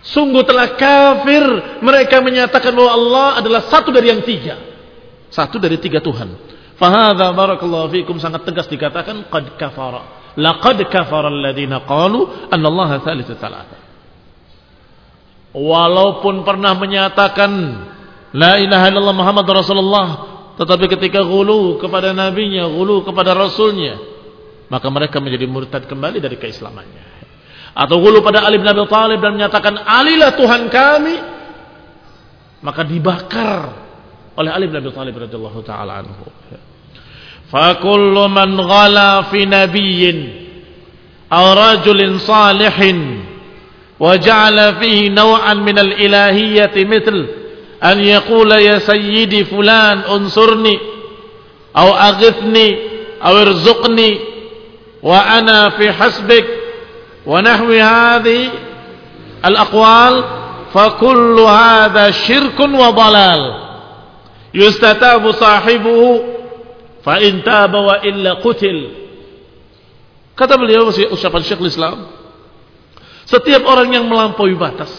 Sungguh telah kafir mereka menyatakan bahwa Allah adalah satu dari yang tiga. Satu dari tiga Tuhan. Fahadha barakallahu fikum. Sangat tegas dikatakan qad kafara. Laqad kafara alladziina qalu anna Allah thalithu thalatha. Walaupun pernah menyatakan La ilaha illallah Muhammad Rasulullah. Tetapi ketika gulu kepada nabinya, gulu kepada rasulnya, maka mereka menjadi murtad kembali dari keislamannya. Atau gulu pada Ali bin Abi Thalib dan menyatakan Alilah Tuhan kami, maka dibakar oleh Ali bin Abi Thalib radhiyallahu taala anhu. Fakullu man ghala fi nabiyyin aw rajulin salihin wa ja'ala fihi naw'an min al-ilahiyyati mithl an yaqula ya sayyidi fulan unsurni aw aghithni aw irzuqni wa ana fi hasbik wa nahwi hadhi al aqwal fa wa dalal. Yustatabu sahibuhu fa in wa illa setiap orang yang melampaui batas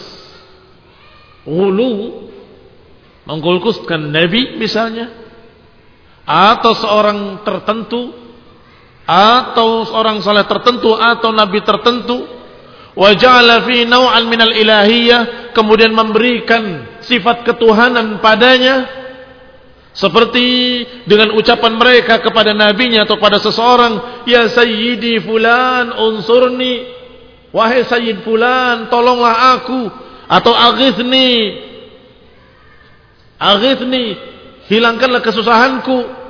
ulu mengkulkuskan nabi misalnya. Atau seorang tertentu. Atau seorang saleh tertentu atau nabi tertentu. Wa ja'ala fi naw'an minal ilahiyah. Kemudian memberikan sifat ketuhanan padanya. Seperti dengan ucapan mereka kepada nabinya atau pada seseorang ya sayyidi fulan unsurni. Wahai sayyid fulan tolonglah aku. Atau aghithni Aghithni, hilangkanlah kesusahanku.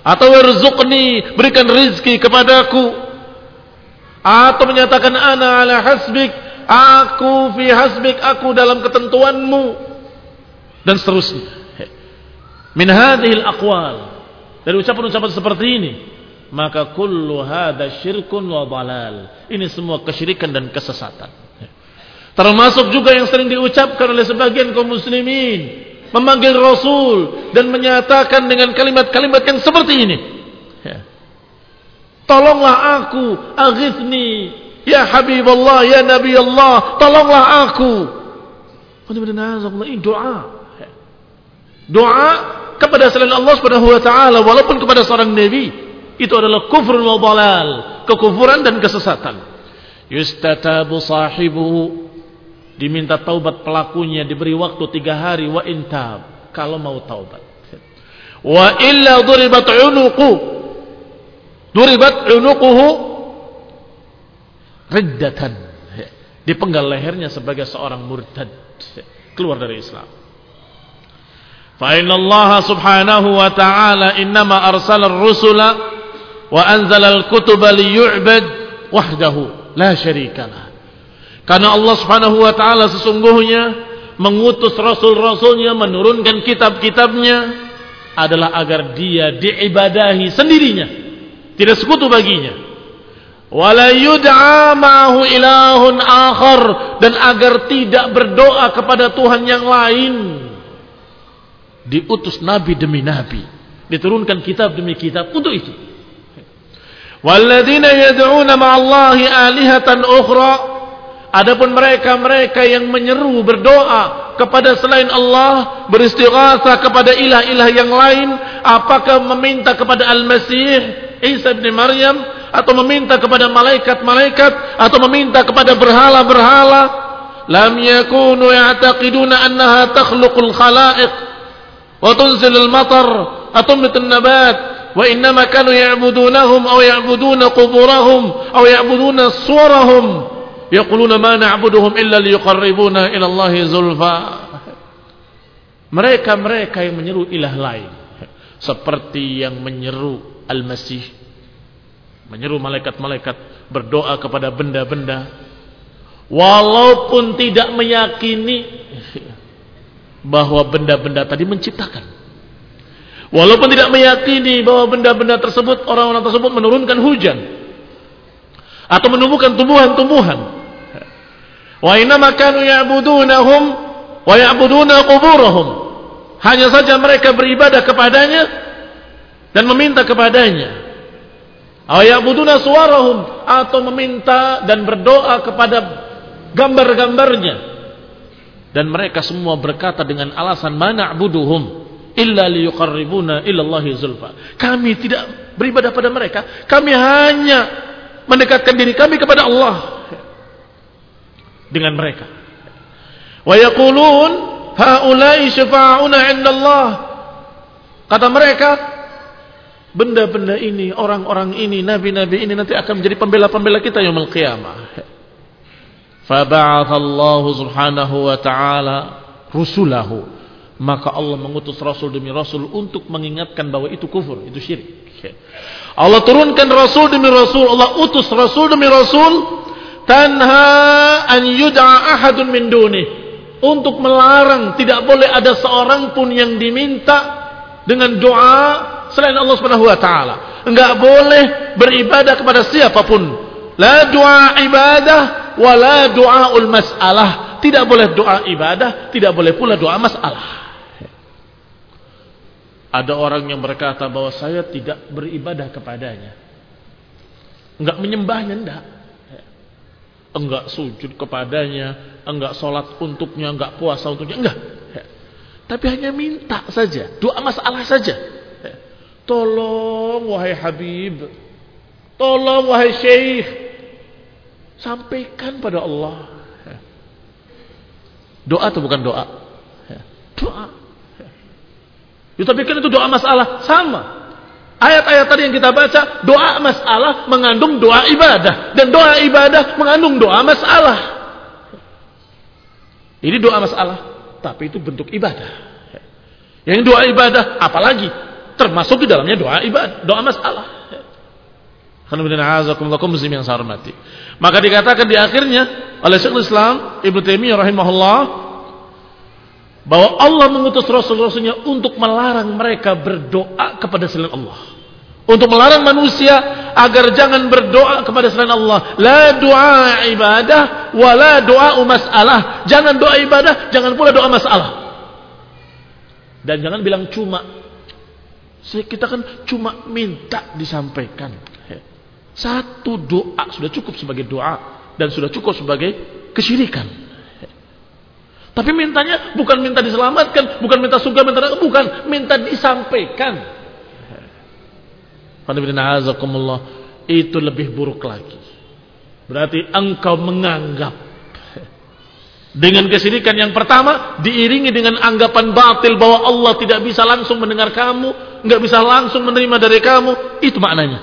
Atau irzuqni, berikan rizki kepadaku. Atau menyatakan ana ala hasbik, aku fi hasbik, aku dalam ketentuanmu. Dan seterusnya. Min hadhil aqwal. Dari ucapan-ucapan seperti ini. Maka kullu hadha syirkun wa dalal. Ini semua kesyirikan dan kesesatan. Termasuk juga yang sering diucapkan oleh sebagian kaum muslimin memanggil Rasul dan menyatakan dengan kalimat-kalimat yang seperti ini. Ya. Tolonglah aku, aghithni. Ya Habibullah, Ya Nabi Allah, tolonglah aku. Ini doa. Doa kepada selain Allah Subhanahu wa taala walaupun kepada seorang nabi itu adalah kufur wa dalal, kekufuran dan kesesatan. Yustatabu sahibuhu diminta taubat pelakunya diberi waktu tiga hari wa intab kalau mau taubat. Wa illa duribat unuqu duribat unuquhu riddatan dipenggal lehernya sebagai seorang murtad keluar dari Islam. Fa inna Allah subhanahu wa ta'ala innama arsala ar-rusula wa anzala al-kutuba liyu'bad wahdahu la syarikalah. Karena Allah subhanahu wa ta'ala sesungguhnya mengutus rasul-rasulnya menurunkan kitab-kitabnya adalah agar dia diibadahi sendirinya tidak sekutu baginya. Wala yud'a ma'hu ilahun akhar dan agar tidak berdoa kepada Tuhan yang lain. Diutus nabi demi nabi diturunkan kitab demi kitab untuk itu. Walladzina yad'una ma'allahi alihatan ukhra adapun mereka-mereka yang menyeru berdoa kepada selain Allah beristighatsah kepada ilah-ilah yang lain apakah meminta kepada Al-Masih Isa bin Maryam atau meminta kepada malaikat-malaikat atau meminta kepada berhala-berhala? Lam yakunu ya'taqiduna annaha takhluqul khalaiq wa tunzilul matar atau mitun nabat innama kanu ya'budunahum aw ya'buduna quburahum aw ya'buduna suwarahum yaquluna ma na'buduhum illa liyuqarribuna ila Allah zulfa. Mereka-mereka yang menyeru ilah lain. Seperti yang menyeru Al-Masih. Menyeru malaikat-malaikat berdoa kepada benda-benda. Walaupun tidak meyakini bahwa benda-benda tadi menciptakan. Walaupun tidak meyakini bahwa benda-benda tersebut orang-orang tersebut menurunkan hujan. Atau menumbuhkan tumbuhan-tumbuhan wa inna makanu ya'budunahum wa ya'buduna quburahum hanya saja mereka beribadah kepadanya dan meminta kepadanya Ayabuduna suarahum atau meminta dan berdoa kepada gambar-gambarnya. Dan mereka semua berkata dengan alasan mana abuduhum illa liyuqarribuna ilallahi zulfa. Kami tidak beribadah pada mereka, kami hanya mendekatkan diri kami kepada Allah dengan mereka. Wa yaqulun haula'i syafa'una 'indallah. Kata mereka, benda-benda ini, orang-orang ini, nabi-nabi ini nanti akan menjadi pembela-pembela kita yang qiyamah. Faba'athallahu subhanahu wa ta'ala rusulahu. Maka Allah mengutus rasul demi rasul untuk mengingatkan bahwa itu kufur, itu syirik. Allah turunkan rasul demi rasul, Allah utus rasul demi rasul tanha an yud'a ahadun min dunih untuk melarang tidak boleh ada seorang pun yang diminta dengan doa selain Allah Subhanahu wa taala. Enggak boleh beribadah kepada siapa pun. La doa ibadah wa la doaul mas'alah. Tidak boleh doa ibadah, tidak boleh pula doa masalah. Ada orang yang berkata bahwa saya tidak beribadah kepadanya. Enggak menyembahnya enggak. Enggak sujud kepadanya, enggak sholat untuknya, enggak puasa untuknya, enggak. Tapi hanya minta saja, doa masalah saja. Tolong wahai Habib. Tolong wahai Syekh. Sampaikan pada Allah. Doa atau bukan doa? Doa. Ya, tapi kan itu doa masalah. Sama. Ayat-ayat tadi yang kita baca, doa masalah mengandung doa ibadah. Dan doa ibadah mengandung doa masalah. Ini doa masalah. Tapi itu bentuk ibadah. Yang doa ibadah, apalagi termasuk di dalamnya doa ibadah, doa masalah. yang hormati. Maka dikatakan di akhirnya oleh Syekhul Islam Ibnu Taimiyah rahimahullah bahwa Allah mengutus rasul-rasulnya untuk melarang mereka berdoa kepada selain Allah. Untuk melarang manusia agar jangan berdoa kepada selain Allah. La doa ibadah wa la doa masalah. Jangan doa ibadah, jangan pula doa masalah. Dan jangan bilang cuma kita kan cuma minta disampaikan. Satu doa sudah cukup sebagai doa. dan sudah cukup sebagai kesyirikan. Tapi mintanya bukan minta diselamatkan, bukan minta surga, minta bukan, minta disampaikan. Itu lebih buruk lagi. Berarti engkau menganggap dengan kesirikan yang pertama diiringi dengan anggapan batil bahwa Allah tidak bisa langsung mendengar kamu, nggak bisa langsung menerima dari kamu, itu maknanya.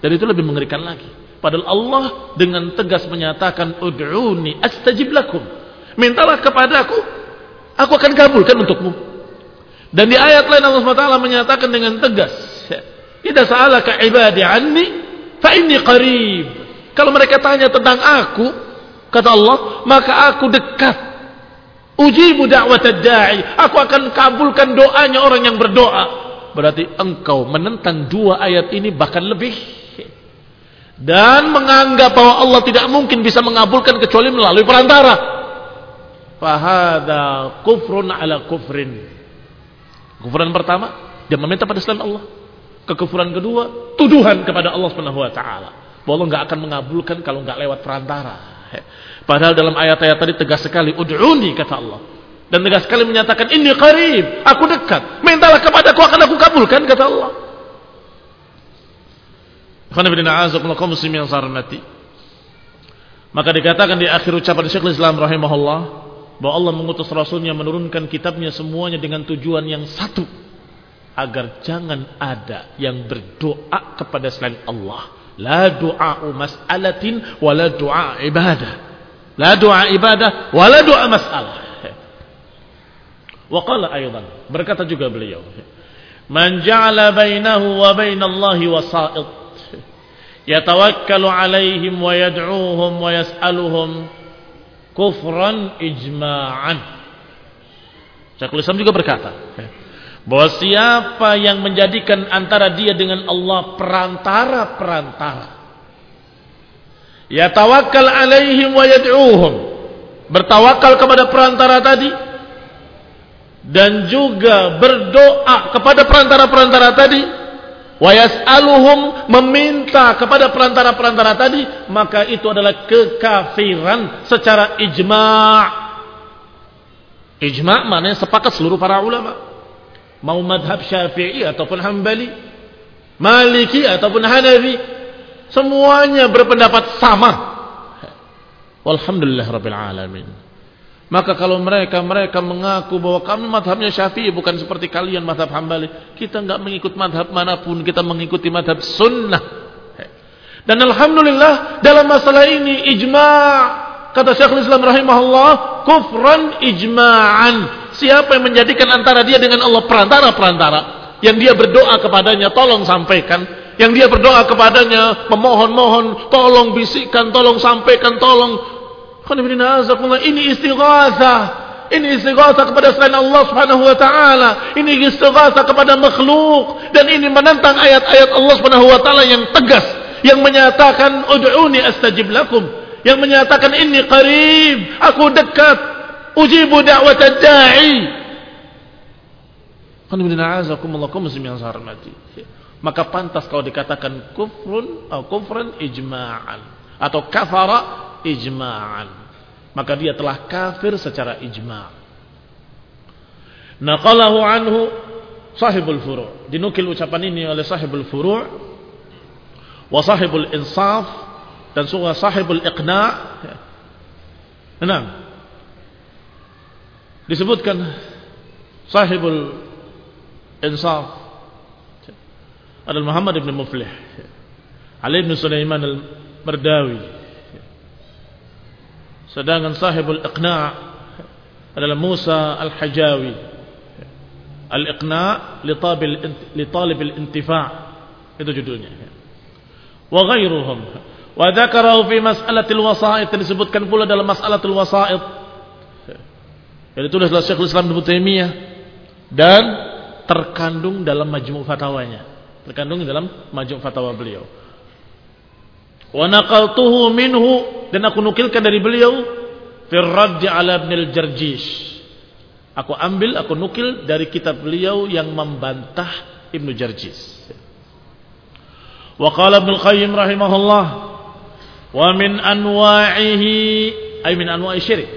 Dan itu lebih mengerikan lagi. Padahal Allah dengan tegas menyatakan ud'uni astajib lakum. Mintalah kepadaku, aku akan kabulkan untukmu. Dan di ayat lain Allah SWT menyatakan dengan tegas, "Idza sa'alaka ibadi anni fa inni qarib." Kalau mereka tanya tentang aku, Kata Allah, maka aku dekat. Ujibu da'wat da'i. Aku akan kabulkan doanya orang yang berdoa. Berarti engkau menentang dua ayat ini bahkan lebih. Dan menganggap bahwa Allah tidak mungkin bisa mengabulkan kecuali melalui perantara. Fahada kufrun ala kufrin. Kufuran pertama, dia meminta pada selain Allah. Kekufuran kedua, tuduhan kepada Allah Subhanahu wa taala. Bahwa Allah enggak akan mengabulkan kalau enggak lewat perantara. Padahal dalam ayat-ayat tadi tegas sekali, ud'uni kata Allah. Dan tegas sekali menyatakan, ini qarib, aku dekat. Mintalah kepada aku akan aku kabulkan kata Allah. Maka dikatakan di akhir ucapan Syekhul Islam rahimahullah bahwa Allah mengutus Rasulnya menurunkan kitabnya semuanya dengan tujuan yang satu agar jangan ada yang berdoa kepada selain Allah La du'a mas'alatin wa la du'a ibadah. La du'a ibadah wa la du'a mas'alah. Wa qala aydan, berkata juga beliau, Man ja'ala bainahu wa bainallahi wasa'id. Yatawakkalu alaihim wa yad'uuhum wa yas'aluhum kufran ijma'an. Syekhul Islam juga berkata, bahwa siapa yang menjadikan antara dia dengan Allah perantara-perantara. Ya tawakal alaihim wa yad'uhum bertawakal kepada perantara tadi. Dan juga berdoa kepada perantara-perantara tadi. Wa yas'aluhum meminta kepada perantara-perantara tadi. Maka itu adalah kekafiran secara ijma' ijma' maknanya sepakat seluruh para ulama mau madhab syafi'i ataupun hambali maliki ataupun hanafi semuanya berpendapat sama. Walhamdulillah rabbil alamin. Maka kalau mereka mereka mengaku bahwa kami madhabnya syafi'i bukan seperti kalian madhab hambali kita enggak mengikut madhab mana pun kita mengikuti madhab sunnah. Dan alhamdulillah dalam masalah ini ijma' kata Syekhul Islam rahimahullah kufran ijma'an Siapa yang menjadikan antara dia dengan Allah perantara-perantara yang dia berdoa kepadanya tolong sampaikan, yang dia berdoa kepadanya memohon-mohon tolong bisikan, tolong sampaikan, tolong. Ini istighatsah. Ini istighatsah kepada selain Allah Subhanahu wa taala. Ini istighatsah kepada makhluk. Dan ini menentang ayat-ayat Allah Subhanahu wa taala yang tegas yang menyatakan ud'uni astajib lakum. Yang menyatakan ini qarib. Aku dekat ujibu da'wat da'i maka pantas kalau dikatakan kufrun atau kufran ijma'an. Atau kafara ijma'an. Maka dia telah kafir secara ijma' naqalahu anhu sahibul furu' dinukil ucapan ini oleh sahibul furu' wa sahibul insaf dan juga sahibul iqna' enam disebutkan sahibul insaf. Adalah Muhammad ibn Muflih. Ali ibn Sulaiman al-Mardawi. Sedangkan sahibul iqna' adalah Musa al-Hajawi. Al-iqna' li talib al-intifa' itu judulnya. Wa ghairuhum. Wa dzakarahu fi mas'alatil wasa'id. Disebutkan pula dalam mas'alatul wasa'id yang ditulis oleh Syekhul Islam Ibnu Taimiyah dan terkandung dalam majmu' fatwanya. Terkandung dalam majmu' fatwa beliau. Wa naqaltuhu minhu dan aku nukilkan dari beliau fi ala Ibn al-Jarjish. Aku ambil, aku nukil dari kitab beliau yang membantah Ibnu Jarjis. Wa qala Ibnu Qayyim rahimahullah Wa min anwa'ihi ay min anwa'i syirik.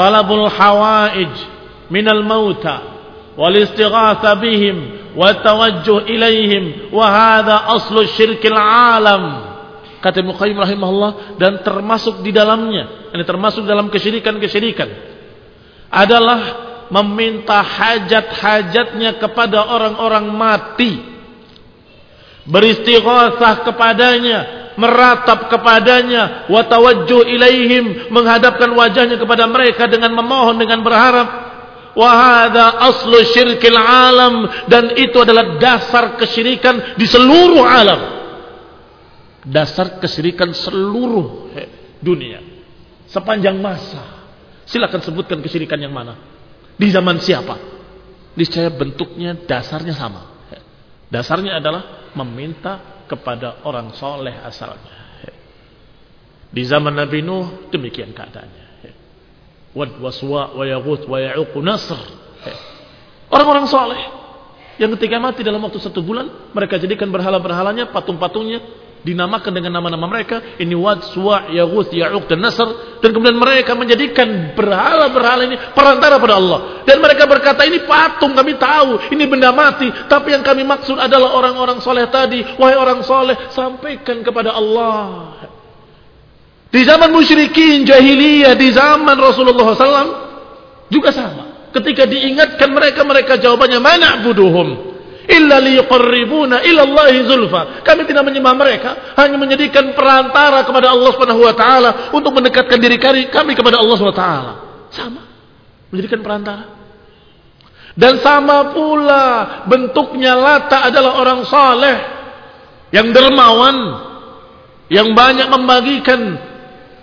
Talabul hawaij min al-mauta wal istighatha bihim wa tawajjuh ilaihim wa hadha aslu syirkil alam. Kata Ibnu Qayyim rahimahullah dan termasuk di dalamnya, ini termasuk dalam kesyirikan-kesyirikan adalah meminta hajat-hajatnya kepada orang-orang mati. Beristighatsah kepadanya, meratap kepadanya, wa tawajjuh ilaihim, menghadapkan wajahnya kepada mereka dengan memohon dengan berharap. Wa hadza aslu syirkil alam dan itu adalah dasar kesyirikan di seluruh alam dasar kesyirikan seluruh dunia sepanjang masa. Silakan sebutkan kesyirikan yang mana? Di zaman siapa? Niscaya bentuknya dasarnya sama. Dasarnya adalah meminta kepada orang soleh asalnya. Di zaman Nabi Nuh demikian keadaannya. Wad waswa wa yaghut wa ya'uq nasr. Orang-orang soleh yang ketika mati dalam waktu satu bulan mereka jadikan berhala-berhalanya, patung-patungnya dinamakan dengan nama-nama mereka ini Wad, Suwa, Yaghus, Ya'uq dan Nasr dan kemudian mereka menjadikan berhala-berhala ini perantara pada Allah. Dan mereka berkata ini patung kami tahu ini benda mati tapi yang kami maksud adalah orang-orang soleh tadi. Wahai orang soleh sampaikan kepada Allah. Di zaman musyrikin jahiliyah di zaman Rasulullah SAW juga sama. Ketika diingatkan mereka mereka jawabannya mana buduhum illa liqarribuna ila Allah zulfa. Kami tidak menyembah mereka, hanya menjadikan perantara kepada Allah Subhanahu wa taala untuk mendekatkan diri kami kepada Allah Subhanahu wa taala. Sama. Menjadikan perantara. Dan sama pula bentuknya Lata adalah orang saleh yang dermawan yang banyak membagikan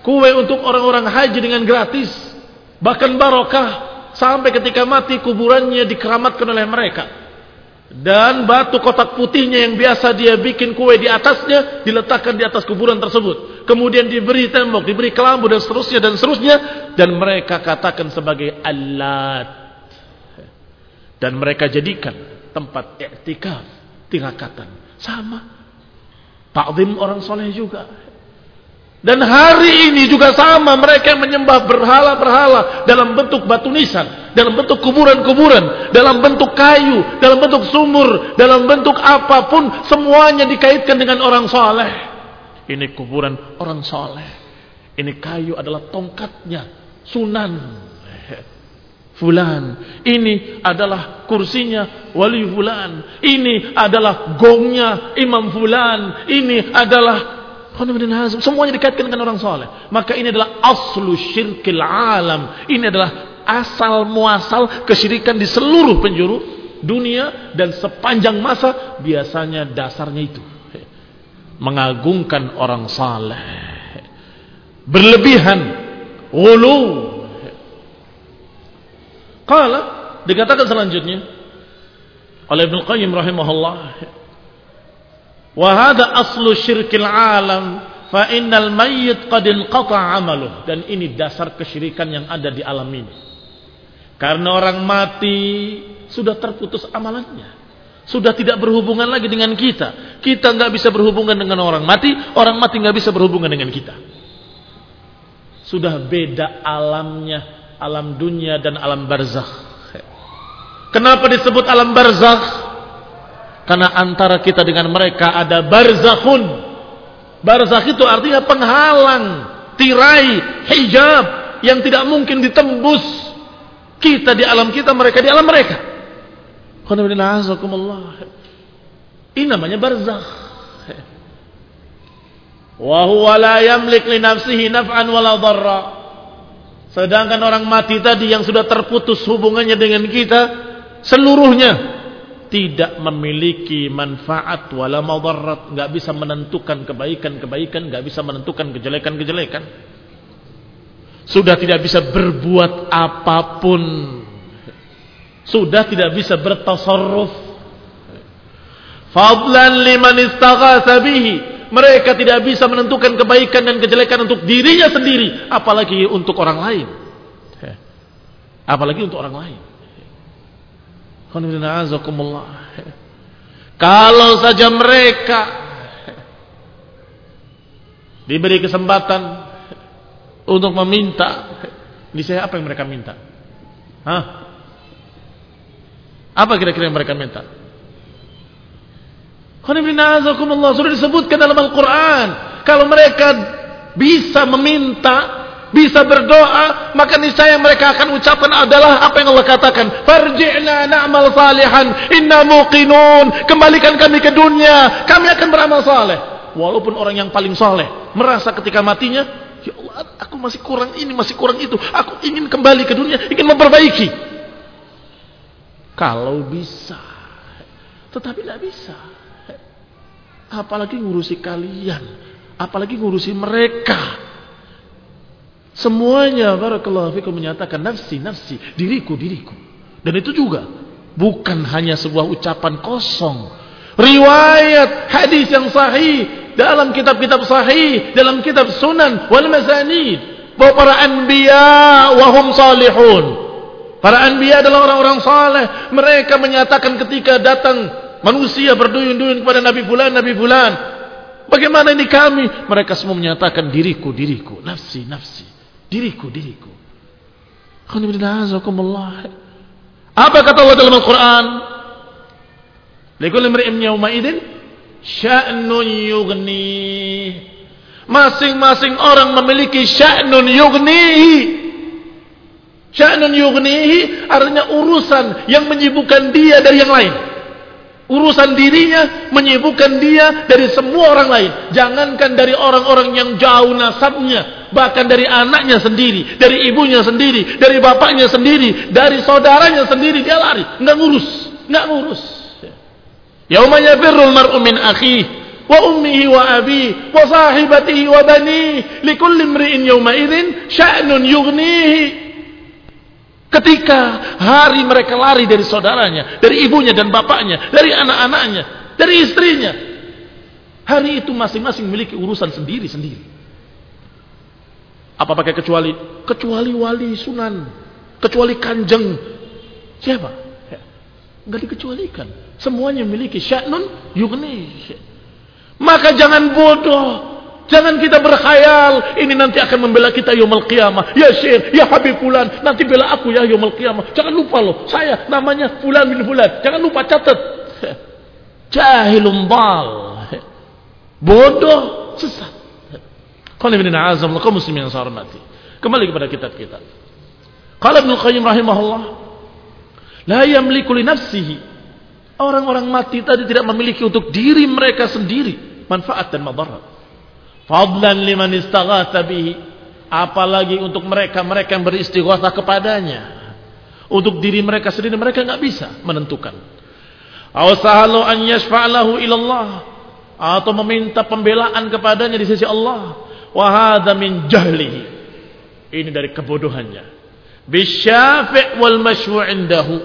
kue untuk orang-orang haji dengan gratis bahkan barokah sampai ketika mati kuburannya dikeramatkan oleh mereka dan batu kotak putihnya yang biasa dia bikin kue di atasnya diletakkan di atas kuburan tersebut. Kemudian diberi tembok diberi kelambu dan seterusnya dan seterusnya. Dan mereka katakan sebagai alat. Dan mereka jadikan tempat i'tikaf tirakatan sama. Takzim orang soleh juga dan hari ini juga sama mereka menyembah berhala-berhala dalam bentuk batu nisan, dalam bentuk kuburan-kuburan, dalam bentuk kayu, dalam bentuk sumur, dalam bentuk apa pun semuanya dikaitkan dengan orang soleh. Ini kuburan orang soleh. Ini kayu adalah tongkatnya, sunan. Fulan. Ini adalah kursinya wali fulan. Ini adalah gongnya imam fulan. Ini adalah Semuanya dikaitkan dengan orang soleh. Maka ini adalah aslu syirkil alam. Ini adalah asal muasal kesyirikan di seluruh penjuru dunia dan sepanjang masa. Biasanya dasarnya itu. Mengagungkan orang saleh berlebihan. Ulu. Qala dikatakan selanjutnya oleh Ibnu Qayyim rahimahullah Wahada aslu syirkil alam fa innal mayyit qad inqata amaluh dan ini dasar kesyirikan yang ada di alam ini. Karena orang mati sudah terputus amalannya. Sudah tidak berhubungan lagi dengan kita. Kita nggak bisa berhubungan dengan orang mati, orang mati nggak bisa berhubungan dengan kita. Sudah beda alamnya, alam dunia dan alam barzakh. Kenapa disebut alam barzakh? Karena antara kita dengan mereka ada barzakhun. Barzakh itu artinya penghalang, tirai, hijab yang tidak mungkin ditembus. Kita di alam kita, mereka di alam mereka. Ini namanya barzakh. Nafsihi naf'an. Sedangkan orang mati tadi yang sudah terputus hubungannya dengan kita seluruhnya tidak memiliki manfaat wala madarrat, nggak bisa menentukan kebaikan-kebaikan, nggak bisa menentukan kejelekan-kejelekan. Sudah tidak bisa berbuat apa pun. Sudah tidak bisa bertasarruf. Fadlan liman istaghatha bihi. Mereka tidak bisa menentukan kebaikan dan kejelekan untuk dirinya sendiri, apalagi untuk orang lain. Apalagi untuk orang lain. Kalau saja mereka diberi kesempatan untuk meminta, di saya apa yang mereka minta? Hah? Apa kira-kira yang mereka minta? Sudah disebutkan dalam Al-Quran. Kalau mereka bisa meminta, bisa berdoa, maka niscaya mereka akan ucapkan adalah apa yang Allah katakan. Farji'na na'mal salihan, inna muqinun. Kembalikan kami ke dunia, kami akan beramal saleh. Walaupun orang yang paling saleh merasa ketika matinya, ya Allah, aku masih kurang ini, masih kurang itu. Aku ingin kembali ke dunia, ingin memperbaiki. Kalau bisa, tetapi tidak bisa. Apalagi ngurusi kalian. Apalagi ngurusi mereka. Semuanya barakallahu fikum menyatakan nafsi, nafsi, diriku, diriku. Dan itu juga bukan hanya sebuah ucapan kosong. Riwayat hadis yang sahih dalam kitab-kitab sahih, dalam kitab sunan wal masanid bahwa para anbiya wahum salihun. Para anbiya adalah orang-orang saleh. Mereka menyatakan ketika datang Manusia berduyun-duyun kepada Nabi Fulan, Nabi Fulan. Bagaimana ini kami? Mereka semua menyatakan diriku, diriku, nafsi, nafsi. Diriku, diriku. Apa kata Allah dalam Al-Quran? Idin yughni. Masing-masing orang memiliki sya'nun yughnihi. Sya'nun yughnihi artinya urusan yang menyibukkan dia dari yang lain. Urusan dirinya menyibukkan dia dari semua orang lain. Jangankan dari orang-orang yang jauh nasabnya. Bahkan dari anaknya sendiri. Dari ibunya sendiri. Dari bapaknya sendiri. Dari saudaranya sendiri. Dia lari. Nggak ngurus. Nggak ngurus. Yauma yafirrul mar'u min akhih. Wa ummihi wa abi. Wa sahibatihi wa bani. Likulli mri'in yawma idin. Sya'nun yughnihi. Ketika hari mereka lari dari saudaranya, dari ibunya dan bapaknya, dari anak-anaknya, dari istrinya. Hari itu masing-masing memiliki urusan sendiri-sendiri. Apa pakai kecuali? Kecuali wali sunan. Kecuali kanjeng. Siapa? Enggak dikecualikan. Semuanya memiliki sya'nun yugni. Maka jangan bodoh Jangan kita berkhayal ini nanti akan membela kita yaumul qiyamah. Ya Syekh, ya Habib fulan, nanti bela aku ya yaumul qiyamah. Jangan lupa loh, saya namanya fulan bin fulan. Jangan lupa catat. Jahilun bal. Bodoh, sesat. Qul inna azam lakum muslimin yang mati. Kembali kepada kitab kita. Qala Ibnu Qayyim rahimahullah, la yamliku li nafsihi. Orang-orang mati tadi tidak memiliki untuk diri mereka sendiri manfaat dan madarat. Fadlan liman istaghatha bihi. Apalagi untuk mereka-mereka yang beristighatsah kepadanya. Untuk diri mereka sendiri mereka nggak bisa menentukan. Aw sahalu an yashfa'lahu ilallah atau meminta pembelaan kepadanya di sisi Allah. Wa hadha min jahlihi. Ini dari kebodohannya. Bisyafi' wal masywu' indahu.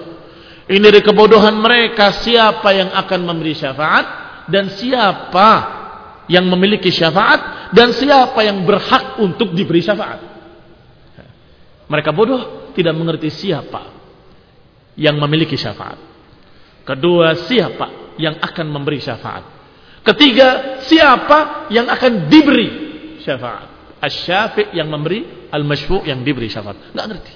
Ini dari kebodohan mereka siapa yang akan memberi syafaat dan siapa yang memiliki syafaat dan siapa yang berhak untuk diberi syafaat. Mereka bodoh tidak mengerti siapa yang memiliki syafaat. Kedua, siapa yang akan memberi syafaat. Ketiga, siapa yang akan diberi syafaat. Asy-syafi' yang memberi, al-masyfu' yang diberi syafaat. Enggak ngerti.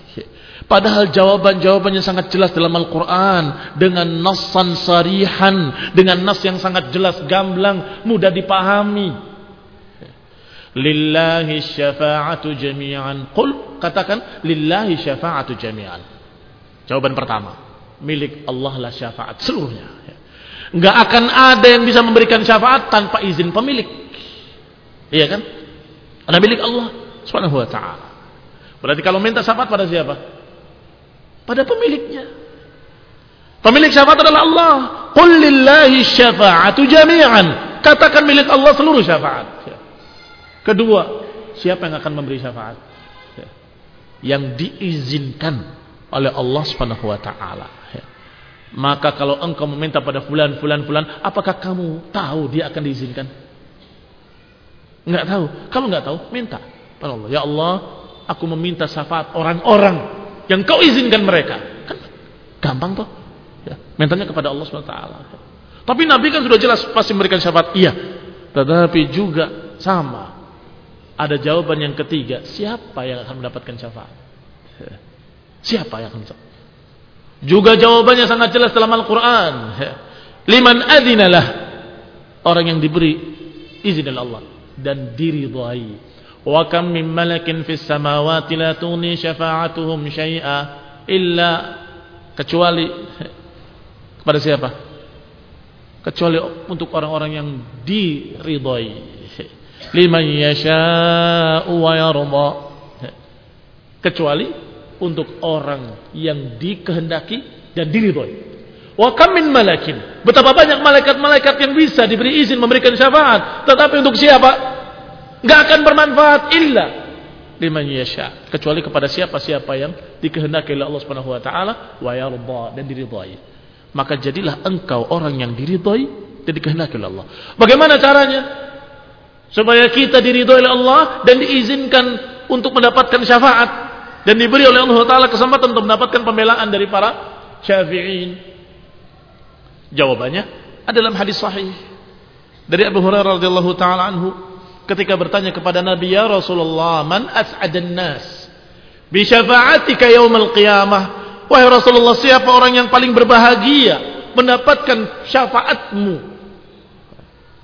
Padahal jawaban-jawabannya sangat jelas dalam Al-Quran. Dengan nasan sarihan. Dengan nas yang sangat jelas, gamblang, mudah dipahami. Lillahi syafa'atu jami'an. Qul, katakan, lillahi syafa'atu jami'an. Jawaban pertama. Milik Allah lah syafaat seluruhnya. Enggak akan ada yang bisa memberikan syafaat tanpa izin pemilik. Iya kan? Karena milik Allah subhanahu wa ta'ala. Berarti kalau minta syafaat pada siapa? Pada pemiliknya. Pemilik syafaat adalah Allah. Qul lillahi syafa'atu jami'an. Katakan milik Allah seluruh syafaat. Kedua, siapa yang akan memberi syafaat? Yang diizinkan oleh Allah Subhanahu wa taala. Maka kalau engkau meminta pada fulan fulan fulan, apakah kamu tahu dia akan diizinkan? Enggak tahu. Kalau enggak tahu, minta. Ya Allah, aku meminta syafaat orang-orang yang kau izinkan mereka. Kan gampang toh. Ya, mintanya kepada Allah SWT. Tapi Nabi kan sudah jelas pasti memberikan syafaat. Iya. Tetapi juga sama. Ada jawaban yang ketiga, siapa yang akan mendapatkan syafaat? Siapa yang akan mendapatkan? Juga jawabannya sangat jelas dalam Al-Quran. Liman adinalah. Orang yang diberi izin oleh Allah. Dan diridhai. Wa kam min malakin fis samawati la tughni syafa'atuhum syai'a illa kecuali kepada siapa? Kecuali untuk orang-orang yang diridhai. Liman yasha'u wa yarda. Kecuali untuk orang yang dikehendaki dan diridhoi. Wa kam min malakin. Betapa banyak malaikat-malaikat yang bisa diberi izin memberikan syafaat, tetapi untuk siapa? Enggak akan bermanfaat illa liman yasha, kecuali kepada siapa-siapa yang dikehendaki oleh Allah Subhanahu wa taala wa yarda dan diridhai. Maka jadilah engkau orang yang diridhai dan dikehendaki oleh Allah. Bagaimana caranya? Supaya kita diridhai oleh Allah dan diizinkan untuk mendapatkan syafaat dan diberi oleh Allah Taala kesempatan untuk mendapatkan pembelaan dari para syafi'in. Jawabannya ada dalam hadis sahih dari Abu Hurairah radhiyallahu taala anhu ketika bertanya kepada Nabi ya Rasulullah man as'adan nas? Bi syafa'atika yaumil qiyamah. Wahai Rasulullah siapa orang yang paling berbahagia mendapatkan syafaatmu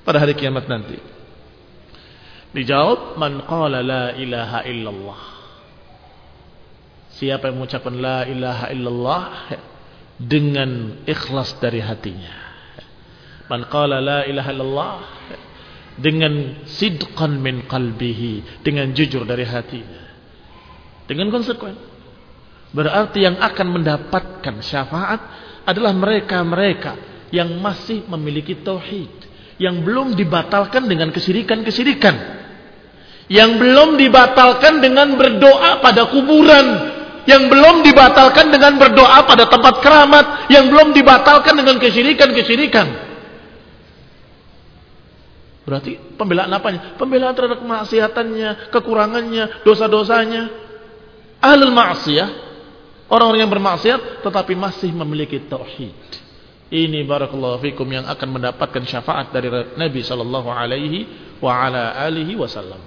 pada hari kiamat nanti? Dijawab man qala la ilaha illallah. Siapa yang mengucapkan la ilaha illallah? Dengan ikhlas dari hatinya. Man qala la ilaha illallah dengan sidqan min qalbihi, dengan jujur dari hatinya. Dengan konsekuen. Berarti yang akan mendapatkan syafaat adalah mereka-mereka yang masih memiliki tauhid, yang belum dibatalkan dengan kesirikan-kesirikan, yang belum dibatalkan dengan berdoa pada kuburan, yang belum dibatalkan dengan berdoa pada tempat keramat, yang belum dibatalkan dengan kesyirikan-kesyirikan. Berarti pembelaan apanya? Pembelaan terhadap kemaksiatannya, kekurangannya, dosa-dosanya. Ahlul ma'siyah, orang-orang yang bermaksiat tetapi masih memiliki tauhid. Ini barakallahu fikum yang akan mendapatkan syafaat dari Nabi sallallahu alaihi wa ala alihi wasallam.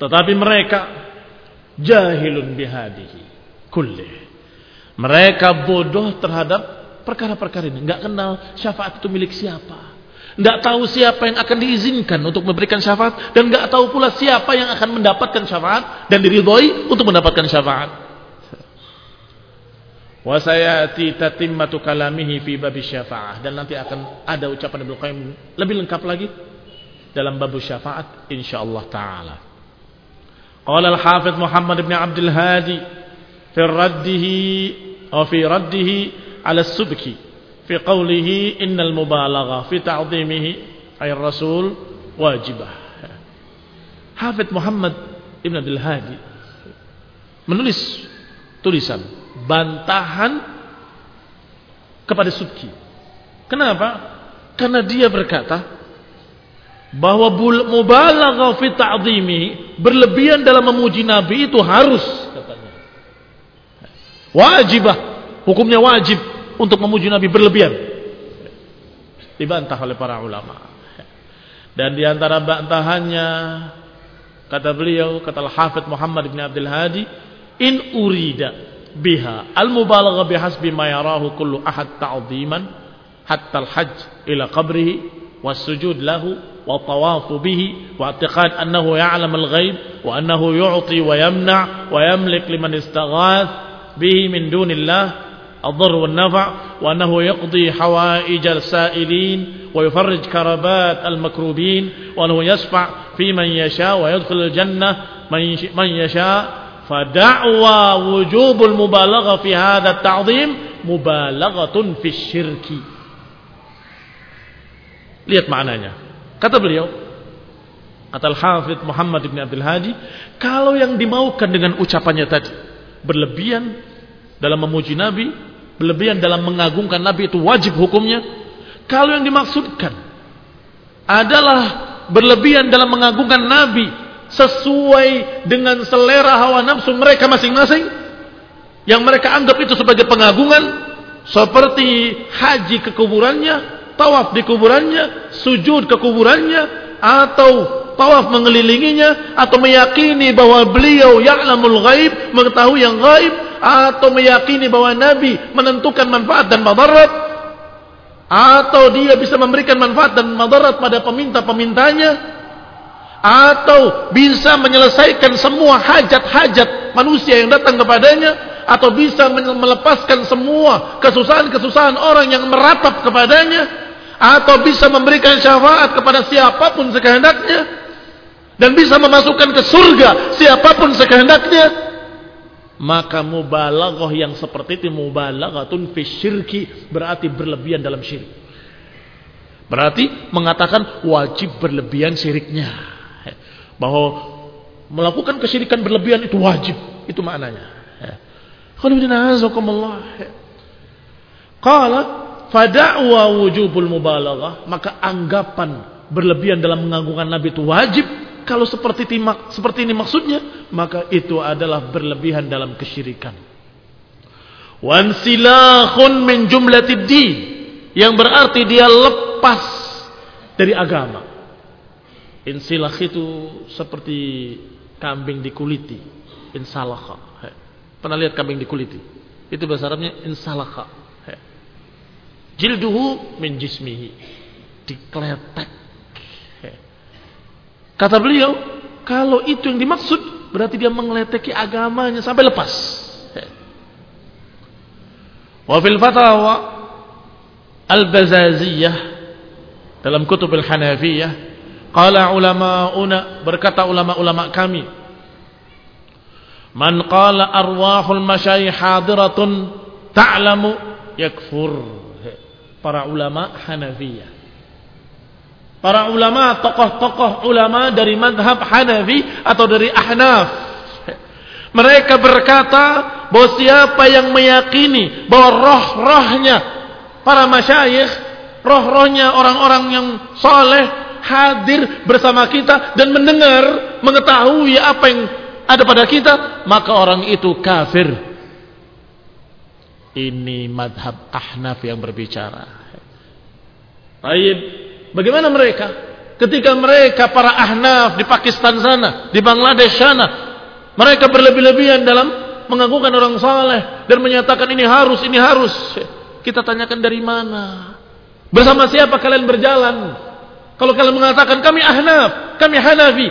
Tetapi mereka jahilun bihadihi kulli. Mereka bodoh terhadap perkara-perkara ini. Nggak kenal syafaat itu milik siapa. Nggak tahu siapa yang akan diizinkan untuk memberikan syafaat. Dan nggak tahu pula siapa yang akan mendapatkan syafaat. Dan diridhoi untuk mendapatkan syafaat. Wasayati tatimmatu kalamihi fi babi syafaat Dan nanti akan ada ucapan Ibn Qayyim lebih lengkap lagi dalam babu syafaat insyaallah taala. Qala al-Hafiz Muhammad bin Abdul Hadi fi raddihi atau fi raddihi ala subki fi qawlihi innal mubalagha fi ta'zimihi ay rasul wajibah Hafid Muhammad Ibn Abdul Hadi menulis tulisan bantahan kepada Subki. Kenapa? Karena dia berkata bahwa mubalagha fi ta'zimi berlebihan dalam memuji nabi itu harus katanya. Wajibah, hukumnya wajib untuk memuji Nabi berlebihan. Dibantah oleh para ulama. Dan di antara bantahannya kata beliau, kata Al-Hafidh Muhammad bin Abdul Hadi, in urida biha al-mubalagha bihasbi ma yarahu kullu ahad ta'dhiman hatta al-hajj ila qabrihi wa sujud lahu wa tawafu bihi wa i'tiqad annahu ya'lam al-ghaib wa annahu yu'ti wa yamna' wa yamlik liman istaghath bihi min dunillah الضر والنفع وأنه يقضي حوائج السائلين ويفرج كربات المكروبين وأنه يشفع في من يشاء ويدخل الجنة من يشاء فدعوى وجوب المبالغة في هذا التعظيم مبالغة في الشرك Lihat maknanya. Kata beliau, kata Al-Hafidh Muhammad bin Abdul Hadi, kalau yang dimaukan dengan ucapannya tadi, berlebihan dalam memuji Nabi, berlebihan dalam mengagungkan Nabi itu wajib hukumnya. Kalau yang dimaksudkan adalah berlebihan dalam mengagungkan Nabi sesuai dengan selera hawa nafsu mereka masing-masing yang mereka anggap itu sebagai pengagungan seperti haji ke kuburannya tawaf di kuburannya, sujud ke kuburannya, atau tawaf mengelilinginya atau meyakini bahwa beliau ya'lamul ghaib mengetahui yang ghaib atau meyakini bahwa nabi menentukan manfaat dan madarat? Atau dia bisa memberikan manfaat dan madarat pada peminta-pemintanya? Atau bisa menyelesaikan semua hajat-hajat manusia yang datang kepadanya? Atau bisa melepaskan semua kesusahan-kesusahan orang yang meratap kepadanya? Atau bisa memberikan syafaat kepada siapa pun sekehendaknya? Dan bisa memasukkan ke surga siapa pun sekehendaknya maka mubalaghah yang seperti itu mubalaghatun fi syirki berarti berlebihan dalam syirik. Berarti mengatakan wajib berlebihan syiriknya. Bahwa melakukan kesyirikan berlebihan itu wajib. Itu maknanya. Qala fada'wa wujubul mubalaghah. Maka anggapan berlebihan dalam mengagungkan nabi itu wajib kalau seperti ini, seperti ini maksudnya maka itu adalah berlebihan dalam kesyirikan wansilahun min yang berarti dia lepas dari agama Insilah itu seperti kambing dikuliti. Insalakha. Pernah lihat kambing dikuliti? Itu bahasa Arabnya insalakha. Jilduhu min jismihi. Dikletek. Kata beliau, kalau itu yang dimaksud, berarti dia mengeleteki agamanya sampai lepas. Wa fil fatawa al-bazaziyah dalam kutub al-hanafiyah Qala ulama'una berkata ulama-ulama kami Man qala arwahul masyayikh hadiratun ta'lamu yakfur. Para ulama Hanafiyah Para ulama tokoh-tokoh ulama dari madhab Hanafi atau dari Ahnaf mereka berkata bahwa siapa yang meyakini bahwa roh-rohnya para masyayikh, roh-rohnya orang-orang yang soleh hadir bersama kita dan mendengar, mengetahui apa yang ada pada kita, maka orang itu kafir. Ini madhab Ahnaf yang berbicara. Baik, bagaimana mereka? Ketika mereka para Ahnaf di Pakistan sana, di Bangladesh sana, mereka berlebih-lebihan dalam mengagungkan orang saleh dan menyatakan ini harus, ini harus. Kita tanyakan dari mana? Bersama siapa kalian berjalan? Kalau kalian mengatakan kami Ahnaf, kami Hanafi,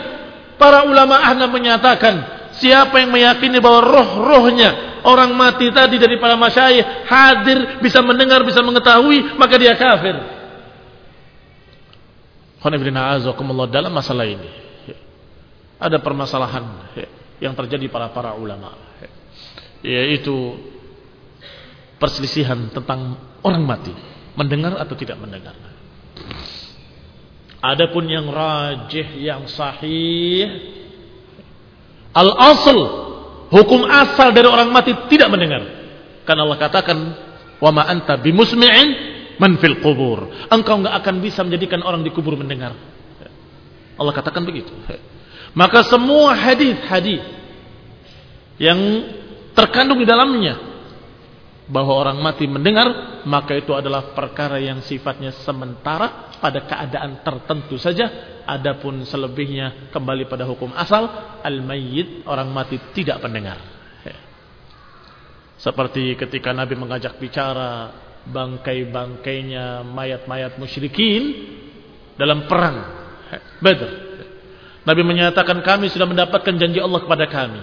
para ulama Ahnaf menyatakan siapa yang meyakini bahwa roh-rohnya orang mati tadi dari para masyayikh hadir bisa mendengar, bisa mengetahui, maka dia kafir. Dalam masalah ini ada permasalahan yang terjadi para para ulama yaitu perselisihan tentang orang mati mendengar atau tidak mendengar. Adapun yang rajih yang sahih al-asl hukum asal dari orang mati tidak mendengar. Karena Allah katakan wa ma anta bimusmi'in man fil qubur. Engkau enggak akan bisa menjadikan orang di kubur mendengar. Allah katakan begitu. Maka semua hadis-hadis yang terkandung di dalamnya bahwa orang mati mendengar maka itu adalah perkara yang sifatnya sementara pada keadaan tertentu saja adapun selebihnya kembali pada hukum asal al-mayyit orang mati tidak mendengar seperti ketika Nabi mengajak bicara bangkai-bangkainya mayat-mayat musyrikin dalam perang Badr Nabi menyatakan kami sudah mendapatkan janji Allah kepada kami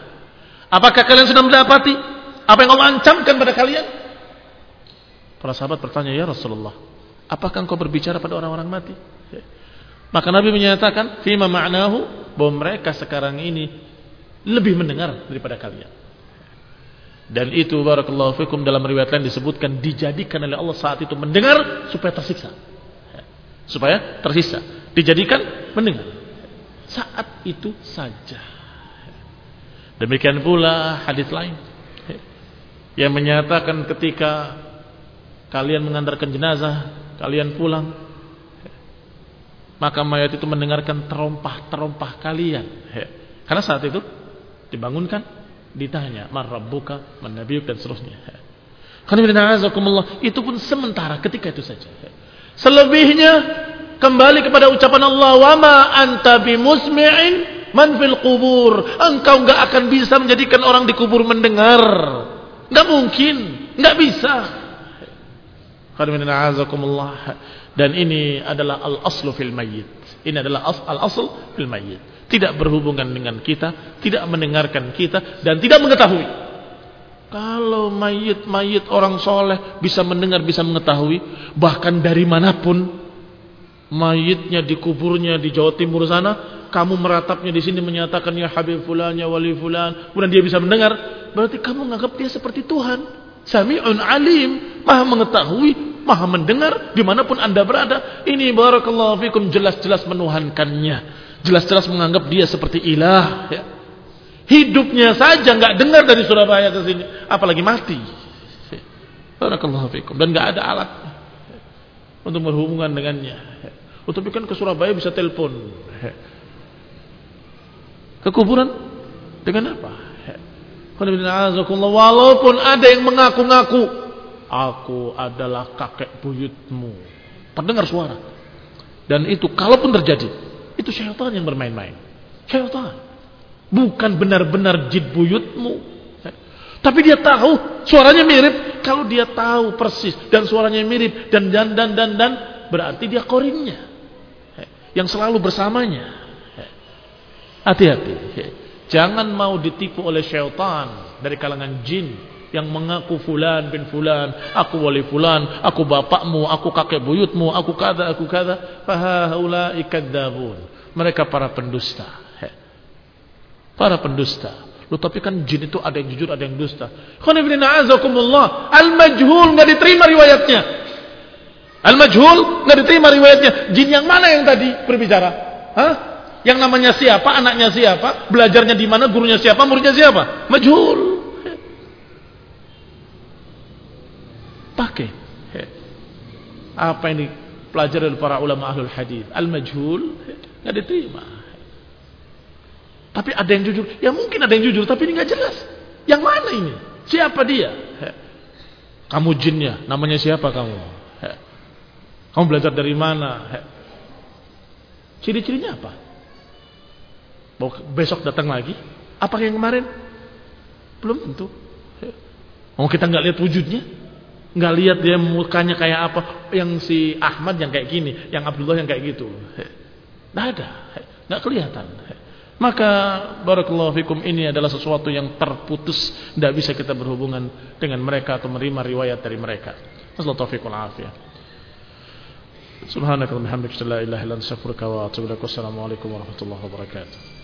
apakah kalian sudah mendapati apa yang Allah ancamkan pada kalian? Para sahabat bertanya, "Ya Rasulullah, apakah engkau berbicara pada orang-orang mati?" Maka Nabi menyatakan, "Fima ma'nahu bahwa mereka sekarang ini lebih mendengar daripada kalian." Dan itu barakallahu fikum dalam riwayat lain disebutkan dijadikan oleh Allah saat itu mendengar supaya tersiksa. Ya. Supaya tersiksa. Dijadikan mendengar. Saat itu saja. Demikian pula hadis lain yang menyatakan ketika kalian mengantarkan jenazah, kalian pulang, maka mayat itu mendengarkan terompah-terompah kalian. Karena saat itu dibangunkan, ditanya, "Man menabiyuk dan seterusnya. Itu pun sementara ketika itu saja. Selebihnya kembali kepada ucapan Allah wa ma anta bimusmi'in man fil kubur engkau enggak akan bisa menjadikan orang di kubur mendengar. Enggak mungkin enggak bisa. Dan ini adalah al-aslu fil mayyit. Ini adalah al-asl fil mayyit tidak berhubungan dengan kita tidak mendengarkan kita dan tidak mengetahui kalau mayit-mayit orang soleh bisa mendengar, bisa mengetahui, bahkan dari mana pun, mayitnya dikuburnya di Jawa Timur sana, kamu meratapnya di sini menyatakan ya Habib fulan ya wali fulan, kemudian dia bisa mendengar, berarti kamu menganggap dia seperti Tuhan. Sami'un alim, maha mengetahui, maha mendengar di mana pun anda berada. Ini barakallahu fikum jelas-jelas menuhankannya. Jelas-jelas menganggap dia seperti ilah. Ya. Hidupnya saja nggak dengar dari Surabaya ke sini, apalagi mati. Barakallahu fikum dan nggak ada alat untuk berhubungan dengannya. Oh, tapi kan ke Surabaya bisa telepon. Ke kuburan dengan apa? Walaupun ada yang mengaku-ngaku Aku adalah kakek buyutmu Pendengar suara Dan itu kalaupun terjadi Itu syaitan yang bermain-main. Syaitan. Bukan benar-benar jid buyutmu. Tapi dia tahu Suaranya mirip. Kalau dia tahu persis Dan suaranya mirip Dan dan dan dan, dan Berarti dia korinnya. Yang selalu bersamanya. Hati-hati. Jangan mau ditipu oleh syaitan dari kalangan jin yang mengaku fulan bin fulan, aku wali fulan, aku bapakmu, aku kakek buyutmu, aku kada, aku kada. Fahaulai kadzabun. Mereka para pendusta. Para pendusta. Lu tapi kan jin itu ada yang jujur, ada yang dusta. Khonibina Al-majhul nggak diterima riwayatnya. Al-majhul nggak diterima riwayatnya. Jin yang mana yang tadi berbicara? Hah? Yang namanya siapa, anaknya siapa, belajarnya di mana, gurunya siapa, muridnya siapa? Majhul. Pakai. Apa yang dipelajari oleh para ulama ahlul hadis? Al-majhul nggak diterima. Tapi ada yang jujur. Ya mungkin ada yang jujur, tapi ini nggak jelas. Yang mana ini? Siapa dia? Kamu jinnya, namanya siapa kamu? Kamu belajar dari mana? Ciri-cirinya apa? besok datang lagi? Apa yang kemarin? Belum tentu. Oh kita nggak lihat wujudnya, nggak lihat dia mukanya kayak apa. Yang si Ahmad yang kayak gini, yang Abdullah yang kayak gitu. Nggak ada, nggak kelihatan. Maka barakallahu fikum ini adalah sesuatu yang terputus, tidak bisa kita berhubungan dengan mereka atau menerima riwayat dari mereka. Wassalamualaikum warahmatullahi wabarakatuh.